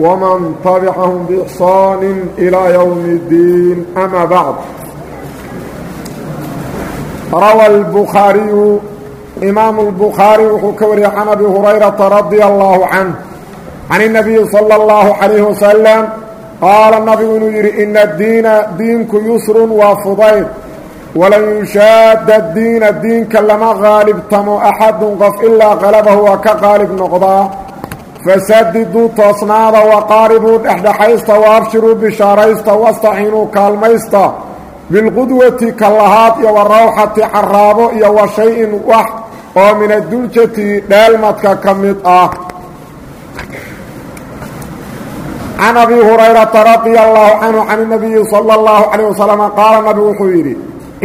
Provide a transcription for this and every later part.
ومن تبعهم بإحسان إلى يوم الدين أما بعد روى البخاري إمام البخاري وحكوري عن أبي هريرة رضي الله عنه عن النبي صلى الله عليه وسلم قال النبي يري إن الدين دينك يسر وفضيل ولن يشاد الدين الدين كلما غالب تمو أحد قف إلا غلبه وكغالب نقضاه fasadiduu toosnaada waqaaribuu dhexdhexaysta waabshiruu bishaaraysta wastaciinuu kaalmaysta bilqudwati kallahaad iyo warawxati carraabo iyo wa shay-in wax oo min adduljati dheelmadka ka mid ah can abi hurayrata radia allahu canhu can nabiyi sala allahu calayh wasalama qaala nabigu wuxuu yidhi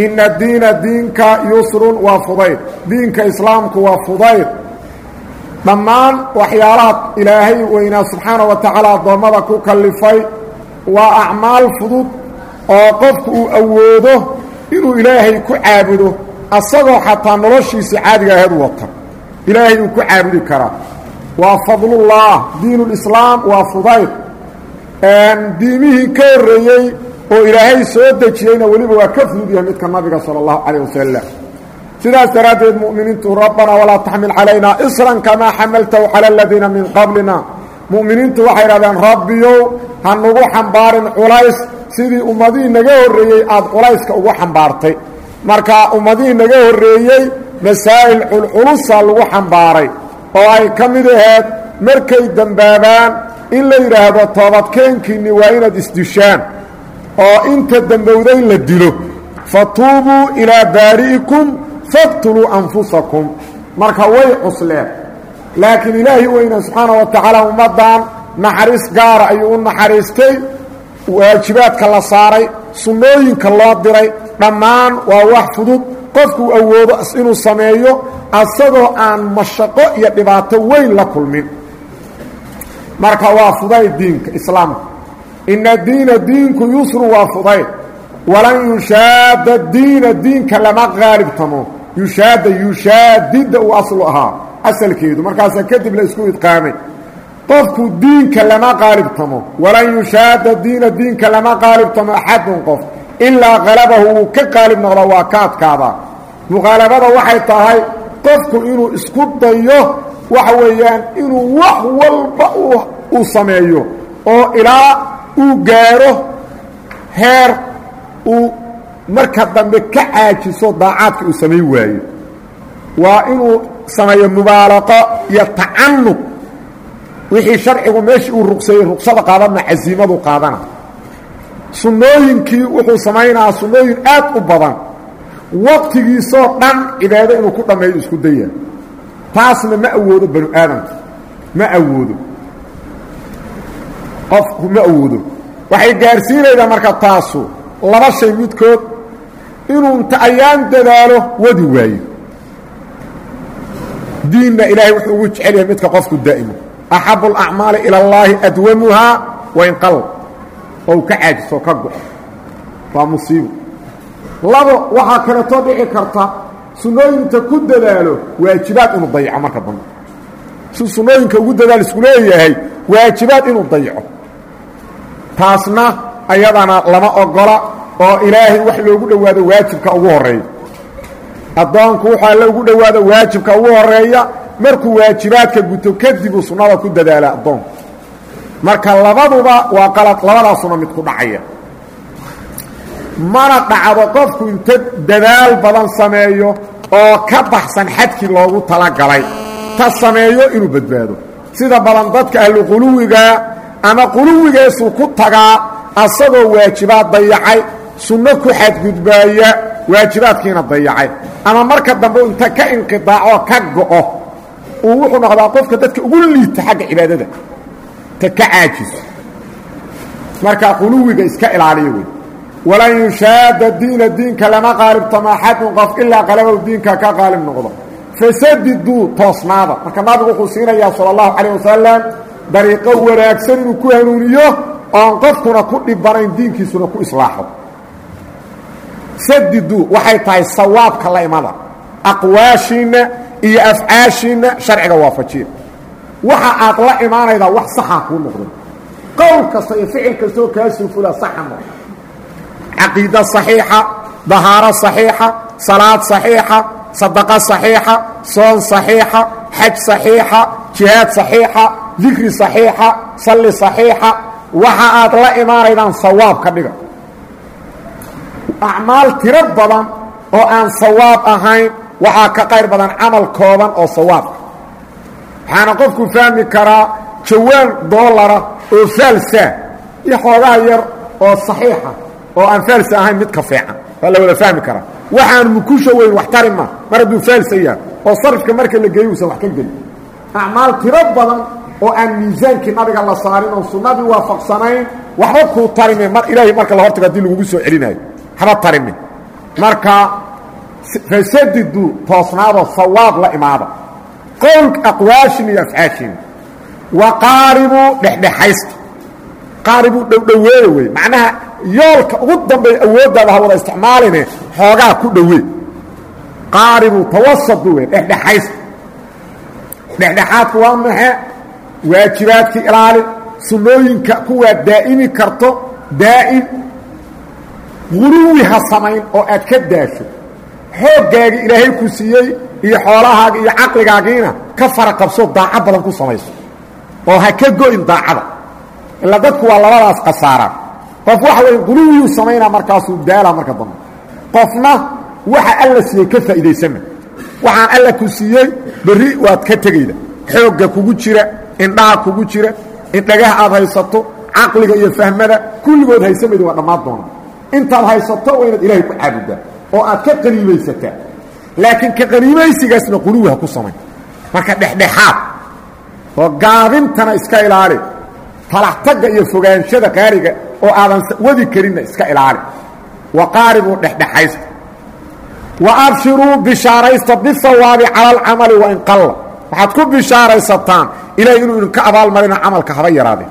ina diina diinka yusrun waa fudayd diinka islaamku waa fudayd dhammaan waxyaalaha ilaahay weynaa subxaana wa tacaala addoommada ku kallifay waa acmaal fudud oo qofku uu awoodo inuu ilaahay ku caabudo asagoo xataa noloshiisa caadiga aheed wata ilaahay uu ku caabudi karaa. Waa fadlullah diinulislaam waa fudayd diimihii ka horreeyey oo ilaahay soo dejiyeyna weliba waa ka fudud yahay midka nabiga sala allahu calayh wasalam sidaas daraaddeed mu'miniintu rabbanaa walaa taxmil calaynaa isran kamaa xamaltahu cala aladiina min qablina. Mu'miniintu waxay idhahdeen rabbiyow ha nagu xambaarin culays. Sidii ummadihii naga horreeyey aada culayska ugu xambaartay. Marka ummadihii naga horreeyey masaa'il culculusaa lagu xambaaray. Oo ay ka mid aheed markay dembaabaan in la yidhaahdo toobadkeenkiinni waa inaad isdishaan oo inta dembowday la dilo. Fatuubuu ilaa baari'ikum faqtuluu anfusakum. Marka way cusleen. Laakiin ilaahi weyna subxaana wa tacaala ummaddan naxariis gaara ayuu u naxariistay. Waajibaadka la saaray sunnooyinka loo diray dhammaan waa wax fudud. Qofkuu awoodo inuu sameeyo asagoo aan mashaqo iyo dhibaato weyn la kulmin. Marka waa fudayd diinka islaamka. Ina diina diinku yusru waa fudayd walan yushaada diina diinka lama qaalibtamo yushaada yushaadida uu aslu ahaa asalkeedu. Markaasaa kadib la isku idqaamay. Qofku diinka lama qaalibtamo. Walan yushaada diina diinka lama qaalibtamo axadun qof. Ilaa qalabahu wuu ka qaalib noqda waa ka adkaadaa muqaalabada waxay tahay qofku inuu isku dayo waxa weeyaan inuu wax walba uu sameeyo. Oo ilaa uu gaaro heer marka dambe ka caajiso daacaadka uu samayn waayo waa inuu sameeyo mubaalaqo iyo tacanuq wixii sharcigu meeshii uu ruqseeyey ruqsada qaadana casiimadu qaadana. Sunnooyinkii wuxuu samaynaa sunnooyin aad u badan. Waqtigiisoo dhan cibaado inuu ku dhammeeyo isku daya. Taasna ma awoodo banu aadamka ma awoodo. Qofku ma awoodo. Waxay gaarsiinaydaa marka taasu. Laba shay midkood inuu inta ayaan dadaalo wadi waayo. Diinna ilaahay wuxuu ugu jecel yahay midka qofku daa'imo. Axabu alacmaali ila allaahi adwamuhaa wain qal ou ka caajiso ka go-o waa musiibo. Labo waxaa kaleetoo dhici karta sunnooyinta ku dadaalo waajibaad inuu dayaco marka dambe. Si sunnooyinka ugu dadaal isku leeyahay waajibaad inuu dayaco. Taasna ayadana lama ogola oo ilaahay wax loogu dhowaado waajibka ugu horreeya addoonku wuxuu alle ugu dhowaado waajibka ugu horreeya markuu waajibaadka guto kadibuu sunnada ku dadaala addoonku marka labaduba waa qalad labadaasuna mid ku dhacaya. Mana dhacdo qofku inta dadaal badan sameeyo oo ka baxsan xadkii loogu talagalay. Ta sameeyo inuu badbaado. Sida badan dadka ahlu quluwigaa ama quluwigeesuu ku tagaa asagoo waajibaad dayacay sunno ku xadgudbaaya waajibaadkiina dayacay. Ama marka dambe inta ka inqidaacoo ka go'o uu wuxuu noqdaa qofka dadka ugu liita xagga cibaadada. Ta ka caajiso marka quluwiga iska ilaaliya wey walan yushaada diina diinka lama qaalibtamo axadun qof ilaa qalabow diinka ka qaalib noqdo. Fasadiduu toosnaada. Marka nabigu wuxuu siinayaa sala allahu calayh dariiqo wanaagsan ku hanuuniyo oon qofkuna ku dhibanayn diinkiisuna ku islaaxo sadidu waxay tahay sawaabka la imada. Aqwaashiinna iyo afcaashiinna sharciga waafajiya waxa aad la imaanaydaa wax saxaa kuu noqday. Qowl kasta iyo ficil kastoo kaa suufula saxa noqda caqiida saxiixa dahaaro saxiixa salaad saxiixa sadaqa saxiixa soon saxiixa xaj saxiixa jihaad saxiixa dikri saxiixa salli saxiixa. Waxa aad la imaanaydaan sawaab ka dhiga acmaal tiro badan oo aan sawaab ahayn waxaa ka qayr badan camal kooban oo sawaabka waxaana qofku fahmi karaa jawaan doolara oo faalsa iyo xoogaa yar oo صaxiixa oo aan faalsa ahayn mid ka fiican. Waa la wada fahmi karaa. Waxaan mukusha weyn wax tari ma mar hadduu faalsa yahay oo sarifka marka la geeyo uusan wax ka gelin. Acmaal tiro badan oo aan miisaankii nabiga la saarin oo sunnadii waafaqsanayn waxba kuu tarime mar ilaahay marka la hortago haddii lagugu soo celinayo waxba tarime marka fasadidu toosnaado sawaab la imaada qowl aqwaashin iyo afcaashin. Wa qaaribuu dhexdhexaysta qaaribuu dhowdhoweeye wey. Macnaha yoolka ugu dambeeya awooddaada ha wada isticmaaline xoogaa ku dhowee qaaribuu tawasadu wey dhexdhexaysta dhexdhexaadku waa maxe waajibaadka ilaali sunnooyinka kuwaa daa'imi karto daa'im guluwi ha samayn oo aad ka daasho. Xooggaagi ilaahay ku siiyey iyo xoolahaaga iyo caqligaagiina ka fara qabso daaco badan ku samayso. Oo ha ka go'in daacada. Ila dadku waa labadaas khasaaraan. Qof waxa weeye guluwiyuu samaynaa markaasuu daalaa marka dambe. Qofna waxa alla siiyey ka faa'iidaysama waxaan alla ku siiyey berri waad ka tegayda. Xoogga kugu jira indhaha kugu jira indhagaha aad haysato caqliga iyo fahmada kulligood haysamayda waa dhammaan intaad haysato waa inaad ilaahay ku caabudaa oo aad ka qaniimaysataa laakiin ka qaniimaysigaasna quluwi ku samayn. Marka dhexdhexaad oo gaabintana iska ilaali. Talaxtagga iyo fogaanshada qaariga oo aadan wadi karinna iska ilaali. Wa qaaribuu dhexdhexaysta. Wa abshiruu bishaaraysta bisawaabi cala alcamali wain qalla. Waxaad ku bishaaraysataan ilaahay inuu idinka abaalmarino camalka haba yaraadeen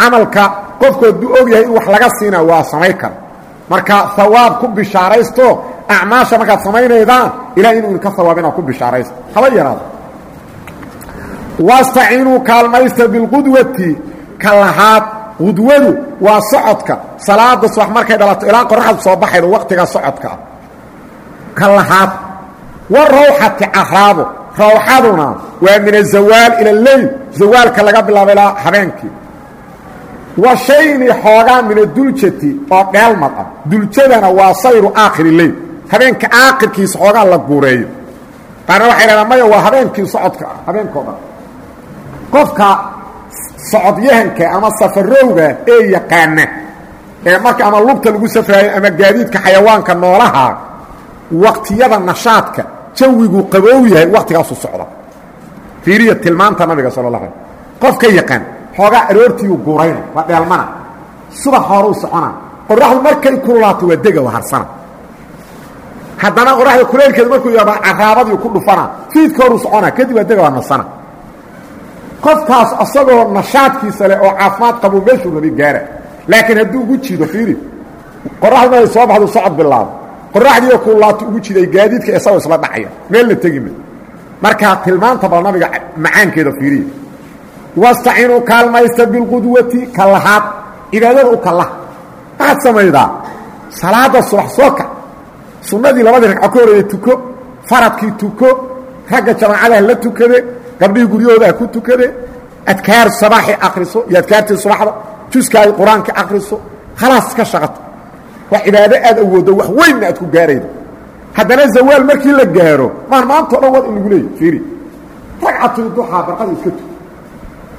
camalka qofku hadduu og wax laga siinaa waa samayn kara marka hawaab ku bishaaraysto acmaasha markaad samaynaydaan ilahay inuu idinka hawaabinaa ku bishaaraysta haba yaraado. Wastaciinuu kaalmaysta bilqudwati. Ka lahaad qudwadu waa socodka. Salaada subax markay dhalato ilaa qoraxdu soo baxaydo waqtigaa socodka. Ah ka lahaad. Wa rawxati caraabo rawxaduna waa min azawaal ila leyl. Zawaalka laga bilaabo ilaa habeenkii wa shayni xoogaa min aduljati oo dheelmad ah duljadana waa sayru aakhiri leyl habeenka aakhirkiisa xoogaa la guureeyo. Qaarna waxay dhahdaan maya waa habeenkii socodka ah qofka socodyahanka ama safarowga ee yaqaana ee marka ama lugta lagu safraayo ama gaadiidka xayawaanka noolaha waqtiyada nashaadka jawigu qaboow yahay waqtigaasu socda fiiriya tilmaanta nabiga sal la alay qof ka yaqaan xoogaa aroortiiu guurayna waa dheelmana. Subax horuu socona qoraxdu markay kululaato waa dega waa harsana. Haddana qoraxda kuleelkeeda markuu yaaba caraabadii ku dhufana fiidka horuu socona kadib waa dega waa nasana. Qofkaas asagoo nashaadkiisa leh oo caafimaad qabo meeshuu rabi gaara. Laakiin hadduu ugu jiido fiiri. Qoraxdu markay soo baxdu socod bilaabo. Qoraxdiioo kululaato ugu jiday gaadiidka isagoo isla dhacaya. Meel la tegima markaa tilmaanta bal nabiga macaankeeda fiiriya wastaciinuu kaalmaysta bilqudwati ka lahaad cibaadada u kallaha waxaad samaydaa salaada subax soo kac sunnadii labadii ragco ka horreeya tuko faradkii tuko ragga jamaacadaha la tukade gabdhihii guryahooda ku tukade adkaar sabaaxi akriso iyo adkaartii subaxda juskaagi qur'aanka akriso khalaas ka shaqato waa cibaado aad awooddo wax weynna aad ku gaaraydo haddana zawaal markii la gaaro maan maantao dhan wad in lagu leeyay fiiri ragcatul duxaa barqada iska tuko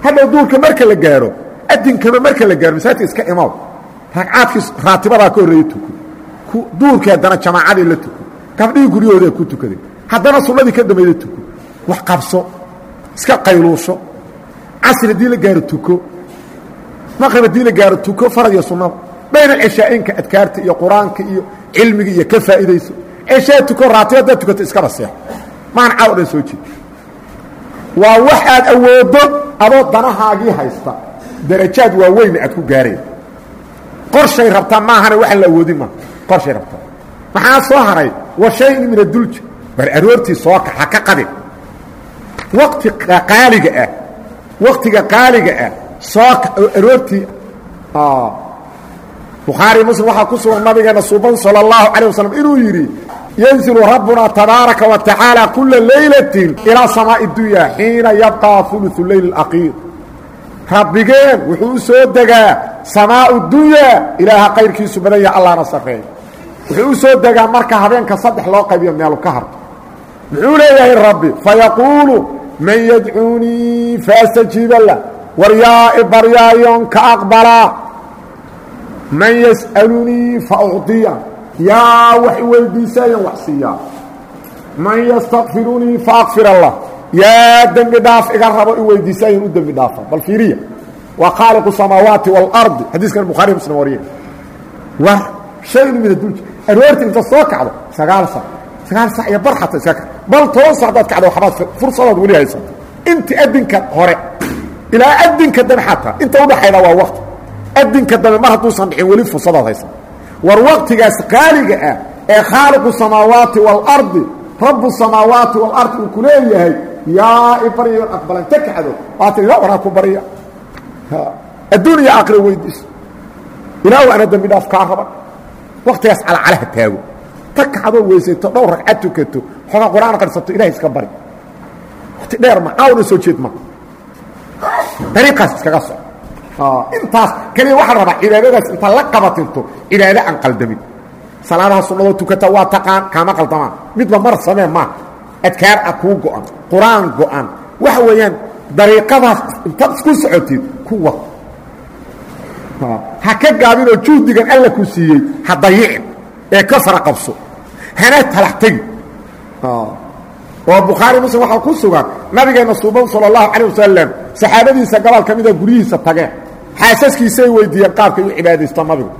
hadhow duurka marka la gaaro adinkama marka la gaaro masaajidka iska imaw ragcaadkii raatibadaa ka horreeya tuko duurkii haddana jamaacadii la tuko gabdhihii guryahoodaa ku tukaday. Haddana sunnadii ka dambayda tuko wax qabso iska qayluusho. Casri haddii la gaaro tuko. Maqrib haddii la gaaro tuko farad iyo sunnada bayna ceshaa'inka adkaarta iyo qur'aanka iyo cilmiga iyo ka faa'idayso ceshaa tuko raati haddaad tukato iskaba seexo maan caaw dhan soo jeed waa wax aad awooddo adoo danahaagii haysta darajaad waaweyna aad ku gaareen qorshay rabtaa maahana waxaan la awoodin maaha qorshay rabtaa maxaa soo haray wa shayin min adulja bar aroortii soo kax ha ka qadin waqti qaaliga ah waqtiga qaaliga ah soo aroortii bukhaari muslim waxaa ku sugan nabigeena suuban salى اllahu calيه waslm inuu yidhi yanzilu rabbuna tabaaraka wa tacaala kula laylatin ilaa samaaءi اdunya xiina yabqى uluثu leyl اaqiir rabbigeen wuxuu u soo degaa samaau dunya ilaaha qayrkiisu badan yaha allahna sarreeya wuxuu u soo degaa marka habeenka saddex loo qaybiyo meelu ka harto muxuu leeyahay rabbi fayaquulu man yadcuunii faastajiiba lah war yaa i baryaayoon ka aqbalaa man yas'alunii fa ucdiya yaa wax i weydiisaayan wax siiyaa man yastakfirunii fa akfir allah. Yaa dembi dhaaf iga rabo i weydiisaayan u dembi dhaafa. Bal fiiriya. Waa khaaliqu samaawaati waalardi xadiiskan bukhaari muslim wariye waa shayn min adulja aroortii inta soo kacdo sagaal sac sagaal sac iyo bar xata iska ka bal toban sac hadaad kacdo waxbaad fursadaad weli haysato. Inta adinka hore ilaa adinka dambe xataa inta udhaxayda waa waqti. Adinka dambe mar hadduusan dhicin weli fursadaad haysato war waqtigaas qaaliga ah ee khaaliqu samaawaati waalardi rabu samaawaati waalardi uu ku leeyahay yaa i baryayo ta kacdo waa tii ilaa waraa ku barya adduun iyo weydiiso. Ilaahu ana dembi dhaaf kaa raban waktigaas calacalaha taago. Ta kacdoo weysayto dhowr ragcad tukato xoogaa qur'aan qarsato ilahay iska bari. Wati dheer ma caawna soo jeed ma. Dariiqaas iskaga soco intaas keliya waxaa rabaa cibaadadaas intaa la qabatinto cibaado aan qaldamin salaadaha sunnadoo tukata waa taqaan kaama qaldamaan. Midba mar samee maaha adkaar ah kuu go-an qur'aan go-an. Waxa weeyaan dariiqadaas intaad isku socotid kuwa. Ha ka gaabinoo juhdigan alla ku siiyey ha dayicin ee ka fara qabso. Hana talax oo bukhaari muslim waxaa ku sugan nabigeenna suuban sala allahu calay wasalam saxaabadiisa gobol ka mida guryihiisa tageen xaasaskiisay weydiiyeen qaabkay u cibaadaysto nabigu.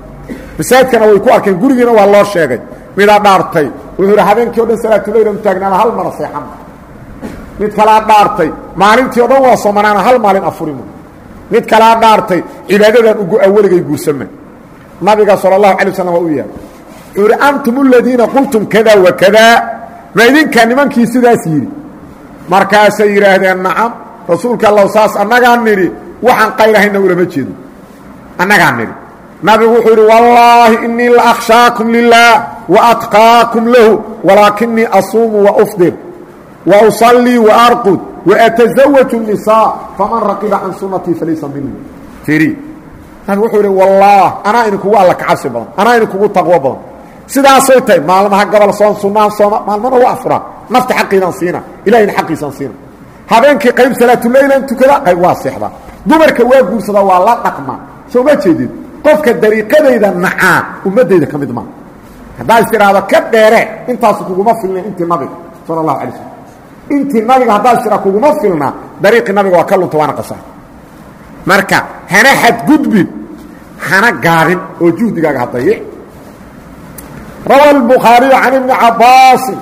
Masaajidkana way ku arkeen gurigiina waa loo sheegay. Midaa dhaartay wuxuu idhi habeenkii o dhan salaatuleylan taagnaana hal mara seexama mid kalaa dhaartay maalintii o dhan waa somanaana hal maalin afurima mid kalaa dhaartay cibaadadan ugu awaligay guursama nabiga sala allahu calay wasalam waa u yahay wuxuu idhi antum aladiina qultum kada wa kada. Ma idinkaa nimankii sidaas yidhi. Markaasay yidhaahdeen nacam rasuulka allow saas annagaa nidhi waxaan qayrahayna ulama jeedo. Annagaa nidhi nabigu wuxuu yidhi wallaahi inii la akhshaakum lilah wa atqaakum lahu walaakinii asuumu wa ufdir wa usallii wa arqud wa atasawaju الnisaa faman raqiba can sunnatii falaysa minii iri nabigu wuxuu yidhi wallaah anaa idinkugu alla kacabsi badan anaa idinkugu taqwo badan. Sidaasay tahay maalmaha gobol soon sunnaha sooma maalmana waa afuraa nafta xaqiidaan siina ilahayna xaqiisaan siina habeenkii qayb salaatuleylan tukada qayb waa seexdaa dumarka waa guursada waa la dhaqma soo ma jeedid qofka dariiqadayda nacaa ummaddayda ka mid maa haddaa is tidhaahdo ka dheere intaasu kuguma filna intii nabiga sala allahu alay slm intii nabiga haddaa is tidha kuguma filna dariiqii nabiga waa ka lunta waana qasa marka hana xadgudbin hana gaabin oo juhdigaaga hadayic rawa اlbukhaariyu can ibni cabaasin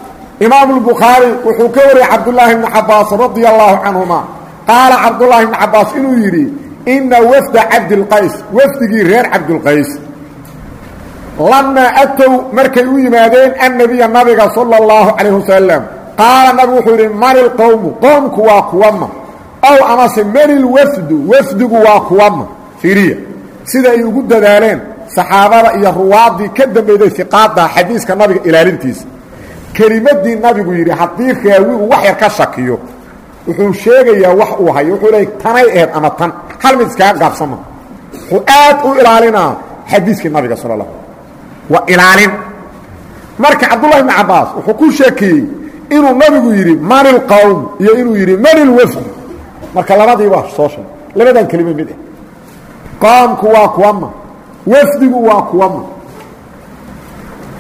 imaamu اlbukhaari wuxuu ka wariyey cabdulaahi ibni cabaasin radia allahu canhuma qaala cabdullaahi bni cabaas inuu yidhi ina wafda cabdilqays wafdigii reer cabdulqays lamaa atow markay u yimaadeen annabiya nabiga sala اllahu calayh wasalam qaala nabigu wuxuu yidhi mani lqowmu qoomku waa kuwama ow amase mani lwafdu wafdigu waa kuwama fiiriya sida ay ugu dadaaleen saxaabada iyo ruwaaddii ka dambeyday iqaada xadiiska nabiga ilaalintiisa. Kelimadii nabigu yidhi haddii raawigu wax yar ka shakiyo wuxuu sheegayaa wax uu hayo. Wuxuu leey tanay aheed ama tan. Hal mid iskaga gaabsama wuxuu aad u ilaalinaa xadiiskii nabiga sal اla waa ilaalin. Marka cabdullahi bni cabaas wuxuu ku sheekeeyey inuu nabigu yidhi mani lqowm iyo inuu yidhi mani lwafd marka labadii waa soo sheeg labadan kelimo mid ah qoomku waa kuwama wafdigu waa kuwama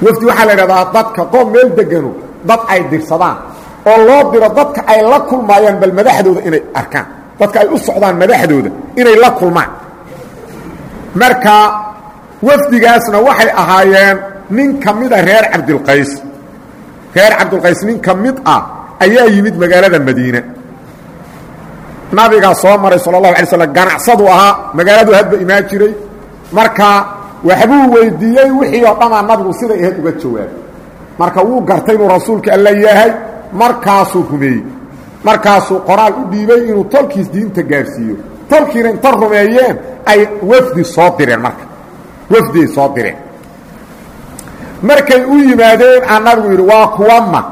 wafdi waxaa la idhahdaa dadka qoom meel degano dad ay dirsadaan oo loo diro dadka ay la kulmaayaan bal madaxdooda inay arkaan. Dadka ay u socdaan madaxdooda inay la kulmaan. Marka wafdigaasna waxay ahaayeen nin ka mida reer cabdilqays reer cabdilqays nin ka ah ayaa yimid magaalada madiine. Nabigaa soo maray sala allahu alay ganacsadu ahaa magaaladu hadba imaan jiray. Marka waxbuu weydiiyey wixii oo dhamaa nabigu siday ahayd uga jawaabay. Marka wuu gartay inuu rasuulka alla yahay markaasuu rumeeyey markaasuu qoraal u dhiibay inuu tolkiis diinta gaadhsiiyo tolkiina inta rumeeyeen ay wafdi soo direen marka wafdiay soo direen markay u yimaadeen aa nabigu waa kuwama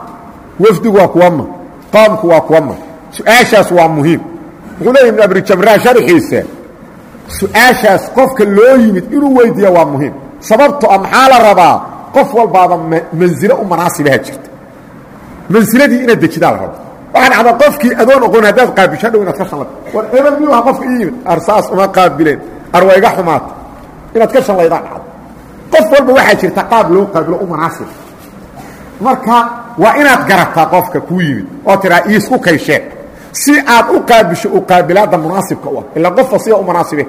wafdigu waa kuwama qoomku waa kuwama su'aashaas waa muhiim wuxuu leeya ibnu sharxiisa su'aashaas qofka loo yimid inuu weydiiya waa muhiim sababto a maxaa la rabaa qof walbaaba mansilo u manaasibaha jirta mansiladii inaad dejidaa la rabo waxaa dhacdaa qofkii adoon oqon haddaad qaabisho dhow inaad ka shanlay war ebel miyuu aha qofka ii yimid arsaas uma qaabileen arwayga xumaata inaad ka shanlaydaa dhacdo qof walba waxaa jirta qaab loo qaabilo u manaasib marka waa inaad garataa qofka kuu yimid oo tiraa iisku kaysheen si aad u qaabisho u qaabilaadda munaasibka u ah ilaa qofa siga u manaasibe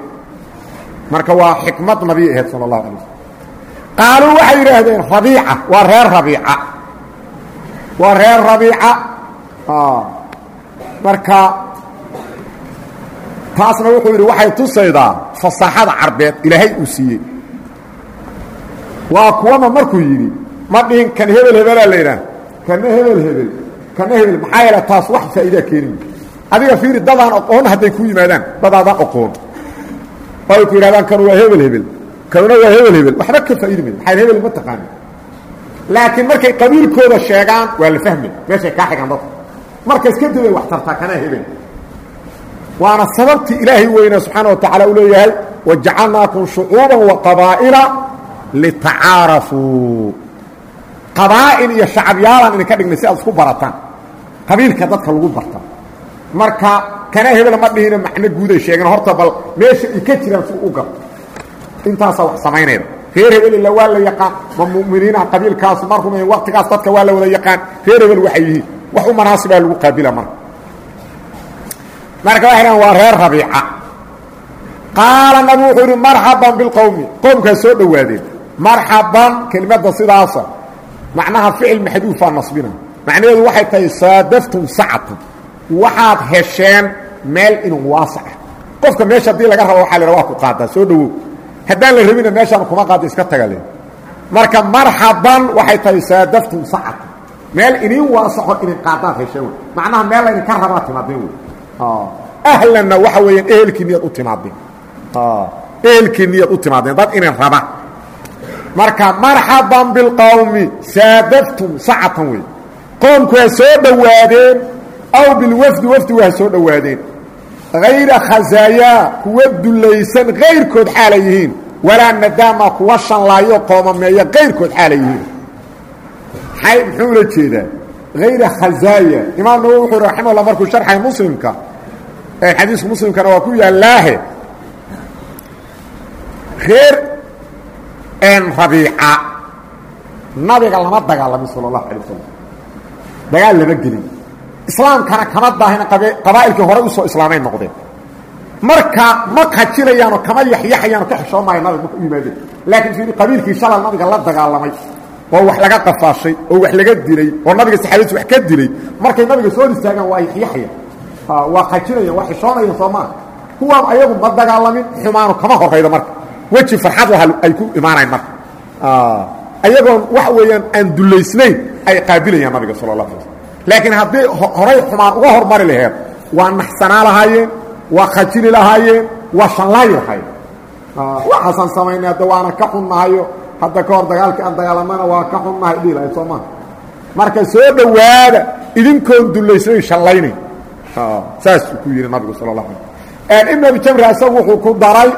marka waa xikmad nabi ahayd sala allahu alay waslm qaaluu waxay yidhaahdeen rabiica waa reer rabiica waa reer rabiica. Marka taasna wuxuu yidhi waxay tusaydaa fasaaxada carbeed ilaahay uu siiyey. Waa kuwama markuu yidhi ma dhihin kan hebel hebelaa la yidhaah kana hebel hebel? Kana hebel? Maxaa yeele taas wax faa'iidaa keeni adiga fiiri dadaan oqoon hadday ku yimaadaan dadaadaan oqoon. Oo ay ku yidhahdaan kanu waa hebel hebel? Kanuna waa hebel hebel? Waxba ka faa'iidi mayo maxaa hebel ma taqaani laakiin markay qabiilkooda sheegaan waa la fahmay meeshay kaa xigaan dadka. Markaas kadib ay wax tartaa kanaa hebel waana sababtii ilaahay weynaa subxaana wa tacaala u leeyahay wajacalnaakum shucuuban wa qabaa'ila litacaarafuu. Qabaa'il iyo shacabyaalaan idinka dhignay si aad isku barataan. Qabiilka dadka lagu barta marka kana hebel ma dhihina macno guuday sheegeen horta bal meesha ay ka jiraan si u garto intaasaa wax samaynayda reer hebel ila waa la yaqaan ma mu'miniinaha qabiilkaasu ma rumayn waktigaas dadka waa la wada yaqaan. Reer hebel waxay yihiin wax u manaasibaa lagu qaabila marka. Marka waxay dhahan waa reer rabiica. Qaala nabi wuxuu yidhi marxaban bilqowmi qowmkaa soo dhowaadeen. Marxaban kelimadda sidaasa. Macnaha ficil maxduufaa nasbina. Macnaheedu waxay tahay saadaftum sacatan waxaad hesheen meel inun waasaca qofka meesha haddii laga rabo waxa la waa ku qaadaa soo dhowow haddaan la rabina meeshaan kuma qaada iska taga le marka marxaban waxay tahay saadaftum sacatan meel inin waasaco inin qaadaad hesheen wey. Macnaha meel laydinka rabaa timaadeen wey. Ahlanna waxa weeyaan ehelkii miyaad u timaadeen ehelkii miyaad u timaadeen dad inin raba. Marka marxaban bilqowmi saadaftum sacatan wey. Qoomku ha soo dhowaadeen aw bilwafdi wafdigu ha soo dhowaadeen hayra khazaayaa kuwa dulaysan kayrkood xaalay yihiin walaa nadaama kuwa shanlaayo qoomameeya kayrkood xaalay yihiin ay muxuu ula jeedaa hayra khazaaya imaam nawowi wuxuu raximahullah markuu sharxay muslimka xadiisku muslimkana waa ku yaallaahe reer rabiica nabiga lama dagaalamin sala allahu alay wasalam dagaal lama gelin islaamkana kama daahina qabaa'ilkii hore u soo islaamay noqdeen. Marka ma kajinayaanoo kama yaxyaxayaanoo ka xishoomaaya nabiga marka u yimaadeen. Laakiin fiiri qabiilkii shalal nabiga la dagaalamay oo wax laga qafaashay oo wax laga dilay oo nabiga saxaabadiis wax ka dilay. Markay nabiga soo istaagaan waa yaxyaxayaan. Waa kajinayan waa xishoonayan soo maa kuwaan ayagu ma dagaalamin xumaanu kama horaydo marka. Weji farxad laha ay ku imaanayn marka. Ayagoon wax weeyaan aan dulaysnayn ay qaabilayaan nabiga sala allah alay slm laakiin haddii horay xumaan uga hormari laheed waa naxsanaa lahaayeen waa khajili lahaayeen waa shanlaayi lahaayeen waxaasaan samaynay hadda waana ka xunnahayo hadda ka hor dagaalkii aan dagaalamana waa ka xunnahay dhihi lahayd soo maa marka soo dhowaada idinkoon dulaysnayn shanlaynay. Saasuu ku yidhi nabigu sala allah alay ibn abi jamri isagu wuxuu ku daray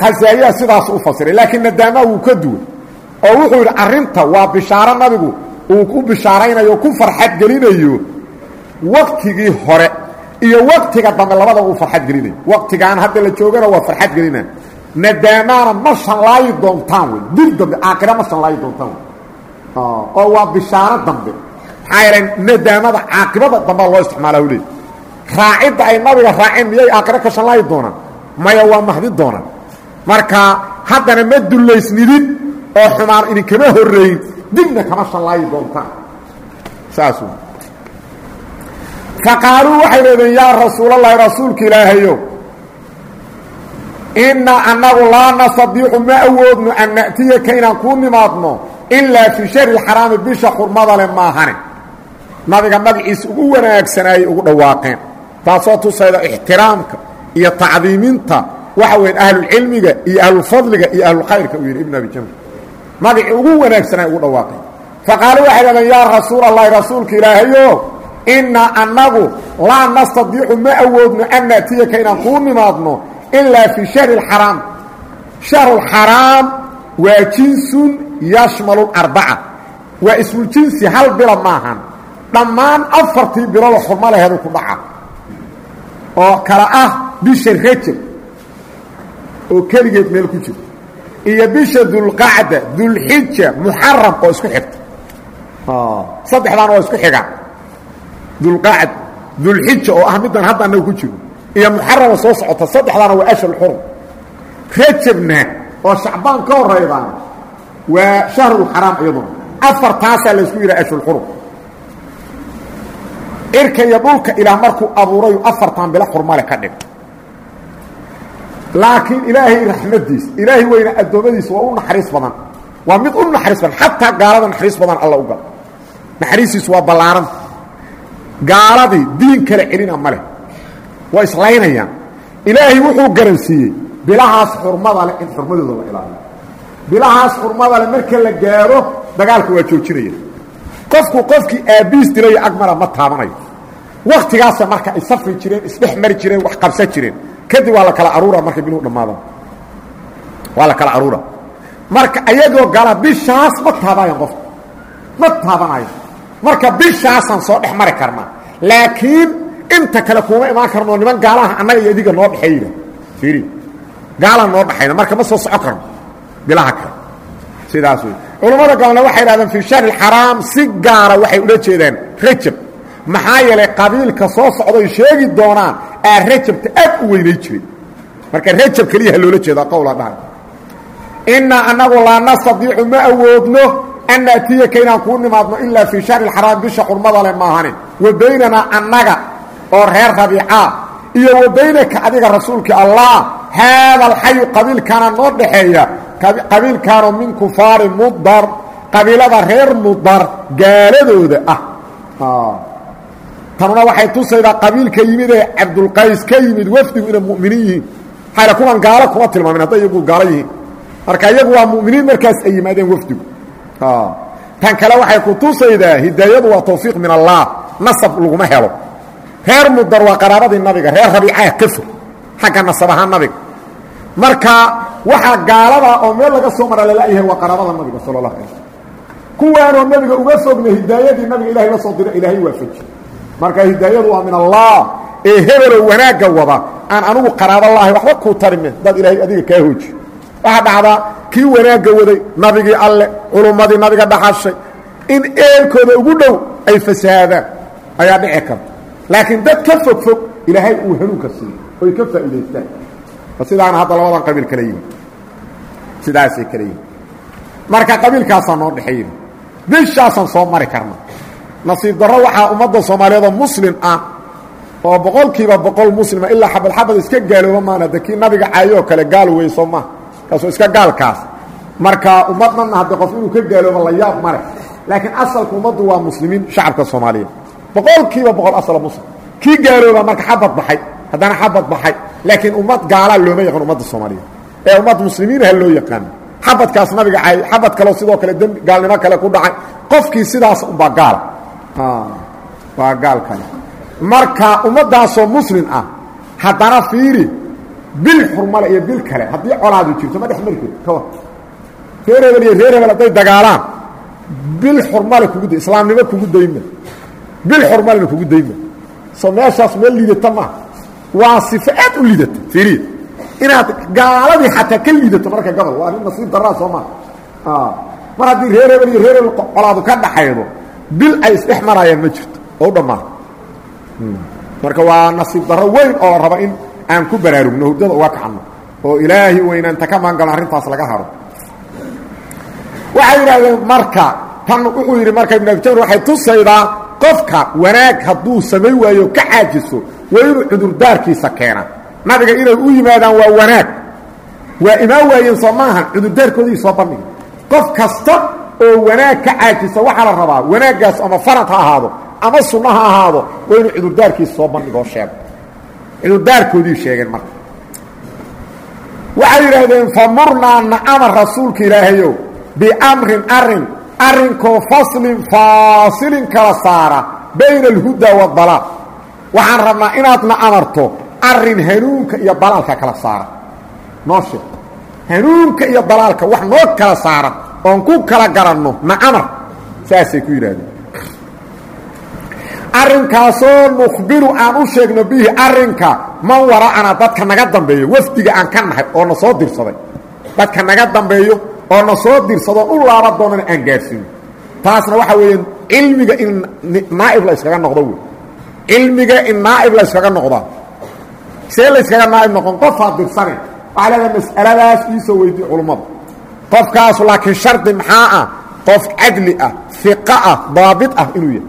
khazaayaa sidaas u fasiray laakiin nadaamaa wuu ka duway. Oo wuxuu yidhi arrinta waa bishaaro nabigu uu ku bishaaraynayo ku farxad gelinayo waktigii hore iyo waktiga dambe labada uu farxad gelinayo. Waktigaan hadda la joogana waa farxad gelina nadaamaana ma shanlaayi doontaan wey dib dambe aakhira ma shanlaayi doontaan wey oo waa bishaaro dambe. Maxaa yeelay nadaamada caaqibada dambea loo isticmaala u leey raacidda ay nabiga raaceen miyay aakhiro ka shanlaayi doonaan? Maya waa mahdi doonaan. Marka haddana ma dullaysnidin oo xumaan idinkama horrayn dibna kama shallaayi doontaan. Saas faqaaluu waxay dhahdeen yaa rasuulallahi rasuulka ilaahayow innaa annagu laa nastadiicu ma awoodno an na'tiyaka inaan kuu nimaadno ilaa fii shari lxaraami bisha xurmada leh maahane nabiga magaciisa ugu wanaagsanaayay ugu dhawaaqeen. Taasoo tusayda ixtiraamka iyo tacdiiminta waxa weyan ahlulcilmiga iyo ahlulfadliga iyo ahlulkhayrka uu yidhi ibn abi jamr magacii ugu wanaagsanay ugu dhawaaqeen faqaalu waxay dhahdeen yaa rasuul allahi rasuulka ilaahayo innaa annagu laa nastadiicu ma awoodno an na'tiyaka inaan kuu nimaadno ilaa fii shahri اxaraam shahru اxaraam waa jinsun yashmalu arbaca. Waa ismuljinsi hal bila maahan dhammaan afartii bilooda xurmo laheedu ku dhaca. Oo kala ah bisha rajab oo keligeed meel ku jiro iyo bisha dulqacda dulxija muxaram oo isku xigta. Saddexdaana waa isku xigaan dulqacd dulxija oo ah middan hadda annaga ku jiro. Iyo muxarama soo socota saddexdaana waa ashal xurum. Rajabna oo shacbaan ka horaydaana waa shahrulxaraam iyaduna. Afartaasaa laysku yidhaha ashulxurum cirka iyo dhulka ilaah markuu abuurayu afartan bilo xurmale ka dhig laakiin ilaahay raxmadiis ilaahay weyna addoommadiisa waa u naxariis badan. Waa mid u naxariis badan xataa gaalada naxariis badan alla u gal. Naxariistiisu waa ballaaranta gaaladii diin kale celina ma leh. Waa islaynayaan. Ilaahay wuxuu garansiiyey bilahaas xurmada leh in xurmadooda la ilaaliyo. Bilahaas xurmada leh marka la gaaro dagaalka waa joojinaya qofku qofkii aabbiis dilayo agmara ma taabanayo. Wakhtigaasa marka ay safri jireen isdhex mari jireen wax qabsan jireen kadib waa la kala aruura markay biluhu dhammaadaan waa la kala aruura marka ayagoo gala bishaas ma taabayan qofku ma taabanayo. Marka bishaasaan soo dhex mari karnaa laakiin inta kale kuma imaan karno niman gaalaha annaga iyo adiga noo dhexeeyna fiiri. Gaalaan noo dhexayna marka ma soo soco karno. Bilaha kale. Sidaas wey culammada gabalna waxay idhahdeen fii shahri xaraam si gaara waxay ula jeedaan rajab maxaa yeelay qabiilka soo socday sheegi doonaan aa rajabta aad u weynay jiray marka rajab keliyaha loola jeedaa qowla dhahay innaa annagu laa nastadiicu ma awoodno an naatiyaka inaan kuu nimaadno ilaa fii shahri xaraam bisha xurmada leh maahane wa baynanaa annaga oo reer rabiicaa iyo wa baynaka adiga rasuulkii allah haada alxayu qabiilkaana noo dhaxeeya qabiilkaanoo min kufaari mudar qabiilada reer mudar gaaladooda ah tanuna waxay tusaydaa qabiilka yimid ee cabdulqays ka yimid wafdigu inay mu'miniin yihiin kuwan gaalo kuma tilmaamin hadday iyagu marka iyagu waa mu'miniin markaas ay yimaadeen wafdigu. Tan kale waxay ku tusaydaa hidaayadu waa tawfiiq min allah nasab laguma helo. Reer mudar waa qaraabadii nabiga reer rabiicaa ka fog xagga nasab nabiga. Marka waxaa gaalada oo meel laga soo mara lalayahay waa qaraabada nabiga sal la ala kuwaanoo nabiga uga fogna hidaayadii nabiga ilahay la soo dira ilaahay waafaji marka hidaayadu waa min allah. Ee hebelow wanaagga wada aan anugu qaraabo lahay waxba kuu tarime dad ilaahay adiga kaa hooji waxaa dhacdaa kii wanaagga waday nabigii alle culummadii nabiga dhaxashay in eelkooda ugu dhow ay fasahaadaan ayaa dhici karta. Laakiin dad ka fog fog ilaahay uu hanuunka siiyo oy ka faa'idaystaan sidaana hadda labadan qabiil kale yihiin sidaasay kale yihiin marka qabiilkaasaa noo dhexeeya bishaasaan soo mari karna nasiib darro waxaa ummadda soomaaliyeedoo muslim ah oo boqolkiiba boqol muslima ilaa xabad xabad iska gaalooba maana de kii nabiga caayoo kale gaal wey soo maha kaasoo iska gaalkaas. Marka ummadnana hadde qof inuu ka gaaloobo la yaab male laakiin asalka ummaddu waa muslimiin shacabka soomaaliyeed. Boqolkiiba boqol asala muslim. Kii gaalooba marka xabad baxay haddana xabad baxay laakiin ummad gaalaa looma yaqaan ummadda soomaaliyeed. Ee ummad muslimiinaha loo yaqaano xabadkaas nabiga caayay xabad kaleo sidoo kale dembi gaalnimo kale ku dhacay qofkii sidaas unbaa gaala waa gaal kale. Marka ummaddaasoo muslim ah haddana fiiri bil xurmale iyo bil kale haddii colaadu jirto ma dhex mari karti ka war. Reer hebel iyo reer hebel hadday dagaalaan bil xurmale kugu da islaamnimo kugu dayma bil xurmalena kugu dayma soo meeshaas meel liidata maaha waa sifo aad u liidata fiiriya inaad gaaladii xataa ka liidato marka gobol waa nin nasiib daraa soo maha mar haddii reer hebel iyo reer hebel colaadu ka dhaxaydo bil ay isdhex maraayaan ma jirto oo u dhammaan marka waa nasiib darro weyn oo la raba in aan ku baraarugno hurdada uga kacanno oo ilaahi weynaanta ka maangalo arrintaas laga haro. Waxay yidhahdeen marka tan wuxuu yidhi marka ibn abijamr waxay tusaydaa qofka wanaag hadduu samay waayo ka caajiso waa inuu cudurdaarkiisa keena. Nabiga inay u yimaadaan waa wanaag. Waa imaan waayeen soo maahan cudurdaarkoodii soo bandhiga qof kasta oo wanaag ka caajisa waxaa la rabaa wanaaggaas ama farad ha ahaado ama sunno ha ahaado waa inuu cudurdaarkiisa soo bandhigo oo sheego cudurdaarkoodii sheegeen marka. Waxay yidhaahdeen famurnaa nacama rasuulka ilaahayow biamrin arrin arrinkoo faslin faasilin kala saara bayna alhuda waadalaal waxaan rabnaa inaadna amarto arrin hanuunka iyo dalaalka kala saara. Noo sheeg hanuunka iyo dalaalka wax noo kala saara oon ku kala garanno na amar saasay ku yidhahdeen. Arrinkaasoo nukhbiru aan u sheegno bihi arrinka man wara'ana dadka naga dambeeyo wafdiga aan ka nahay oo na soo dirsaday. Dadka naga dambeeyo oo na soo dirsadoon u laaba doonana aan gaadhsiino taasna waxaa weeye cilmiga in naa'ib la yskaga noqdo wey. Cilmiga in naa'ib la yskaga noqdaa see la yskaga naa'ib noqon qofaad dirsane waxaa leedaha mas'aladaas iisoo weydiye culummada qofkaasu laakiin shardi maxaa ah? Qof cadli ah fiqa ah daabit ah inuu yahay.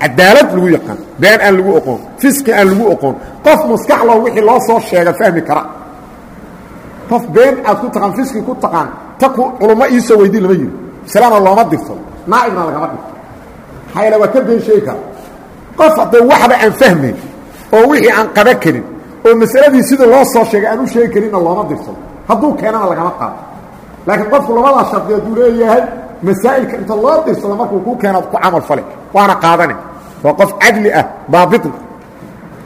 Cadaalad lagu yaqaan been aan lagu oqoon fiski aan lagu oqoon. Qof maskaxlo wixii loo soo sheega fahmi kara. Qof been aad ku taqaan fiski ku taqaan ta ku culummo iisoo weydii lama yiri. Islaana looma dirsado naa'ibna lagama dhigto. Maxaa yaele waa ka been sheegi kara. Qof haddee waxba aan fahmayn oo wixii aan qaba karin oo masaladii sida loo soo sheegay aan u sheegi karinna looma dirsado hadduu keenana lagama qaado laakiin qofku labadaa shardi hadduu leeyahay masaa'ilka inta loo dirsado markuu ku keenaad ku camal fale waana qaadane waa qof cadli ah daabitna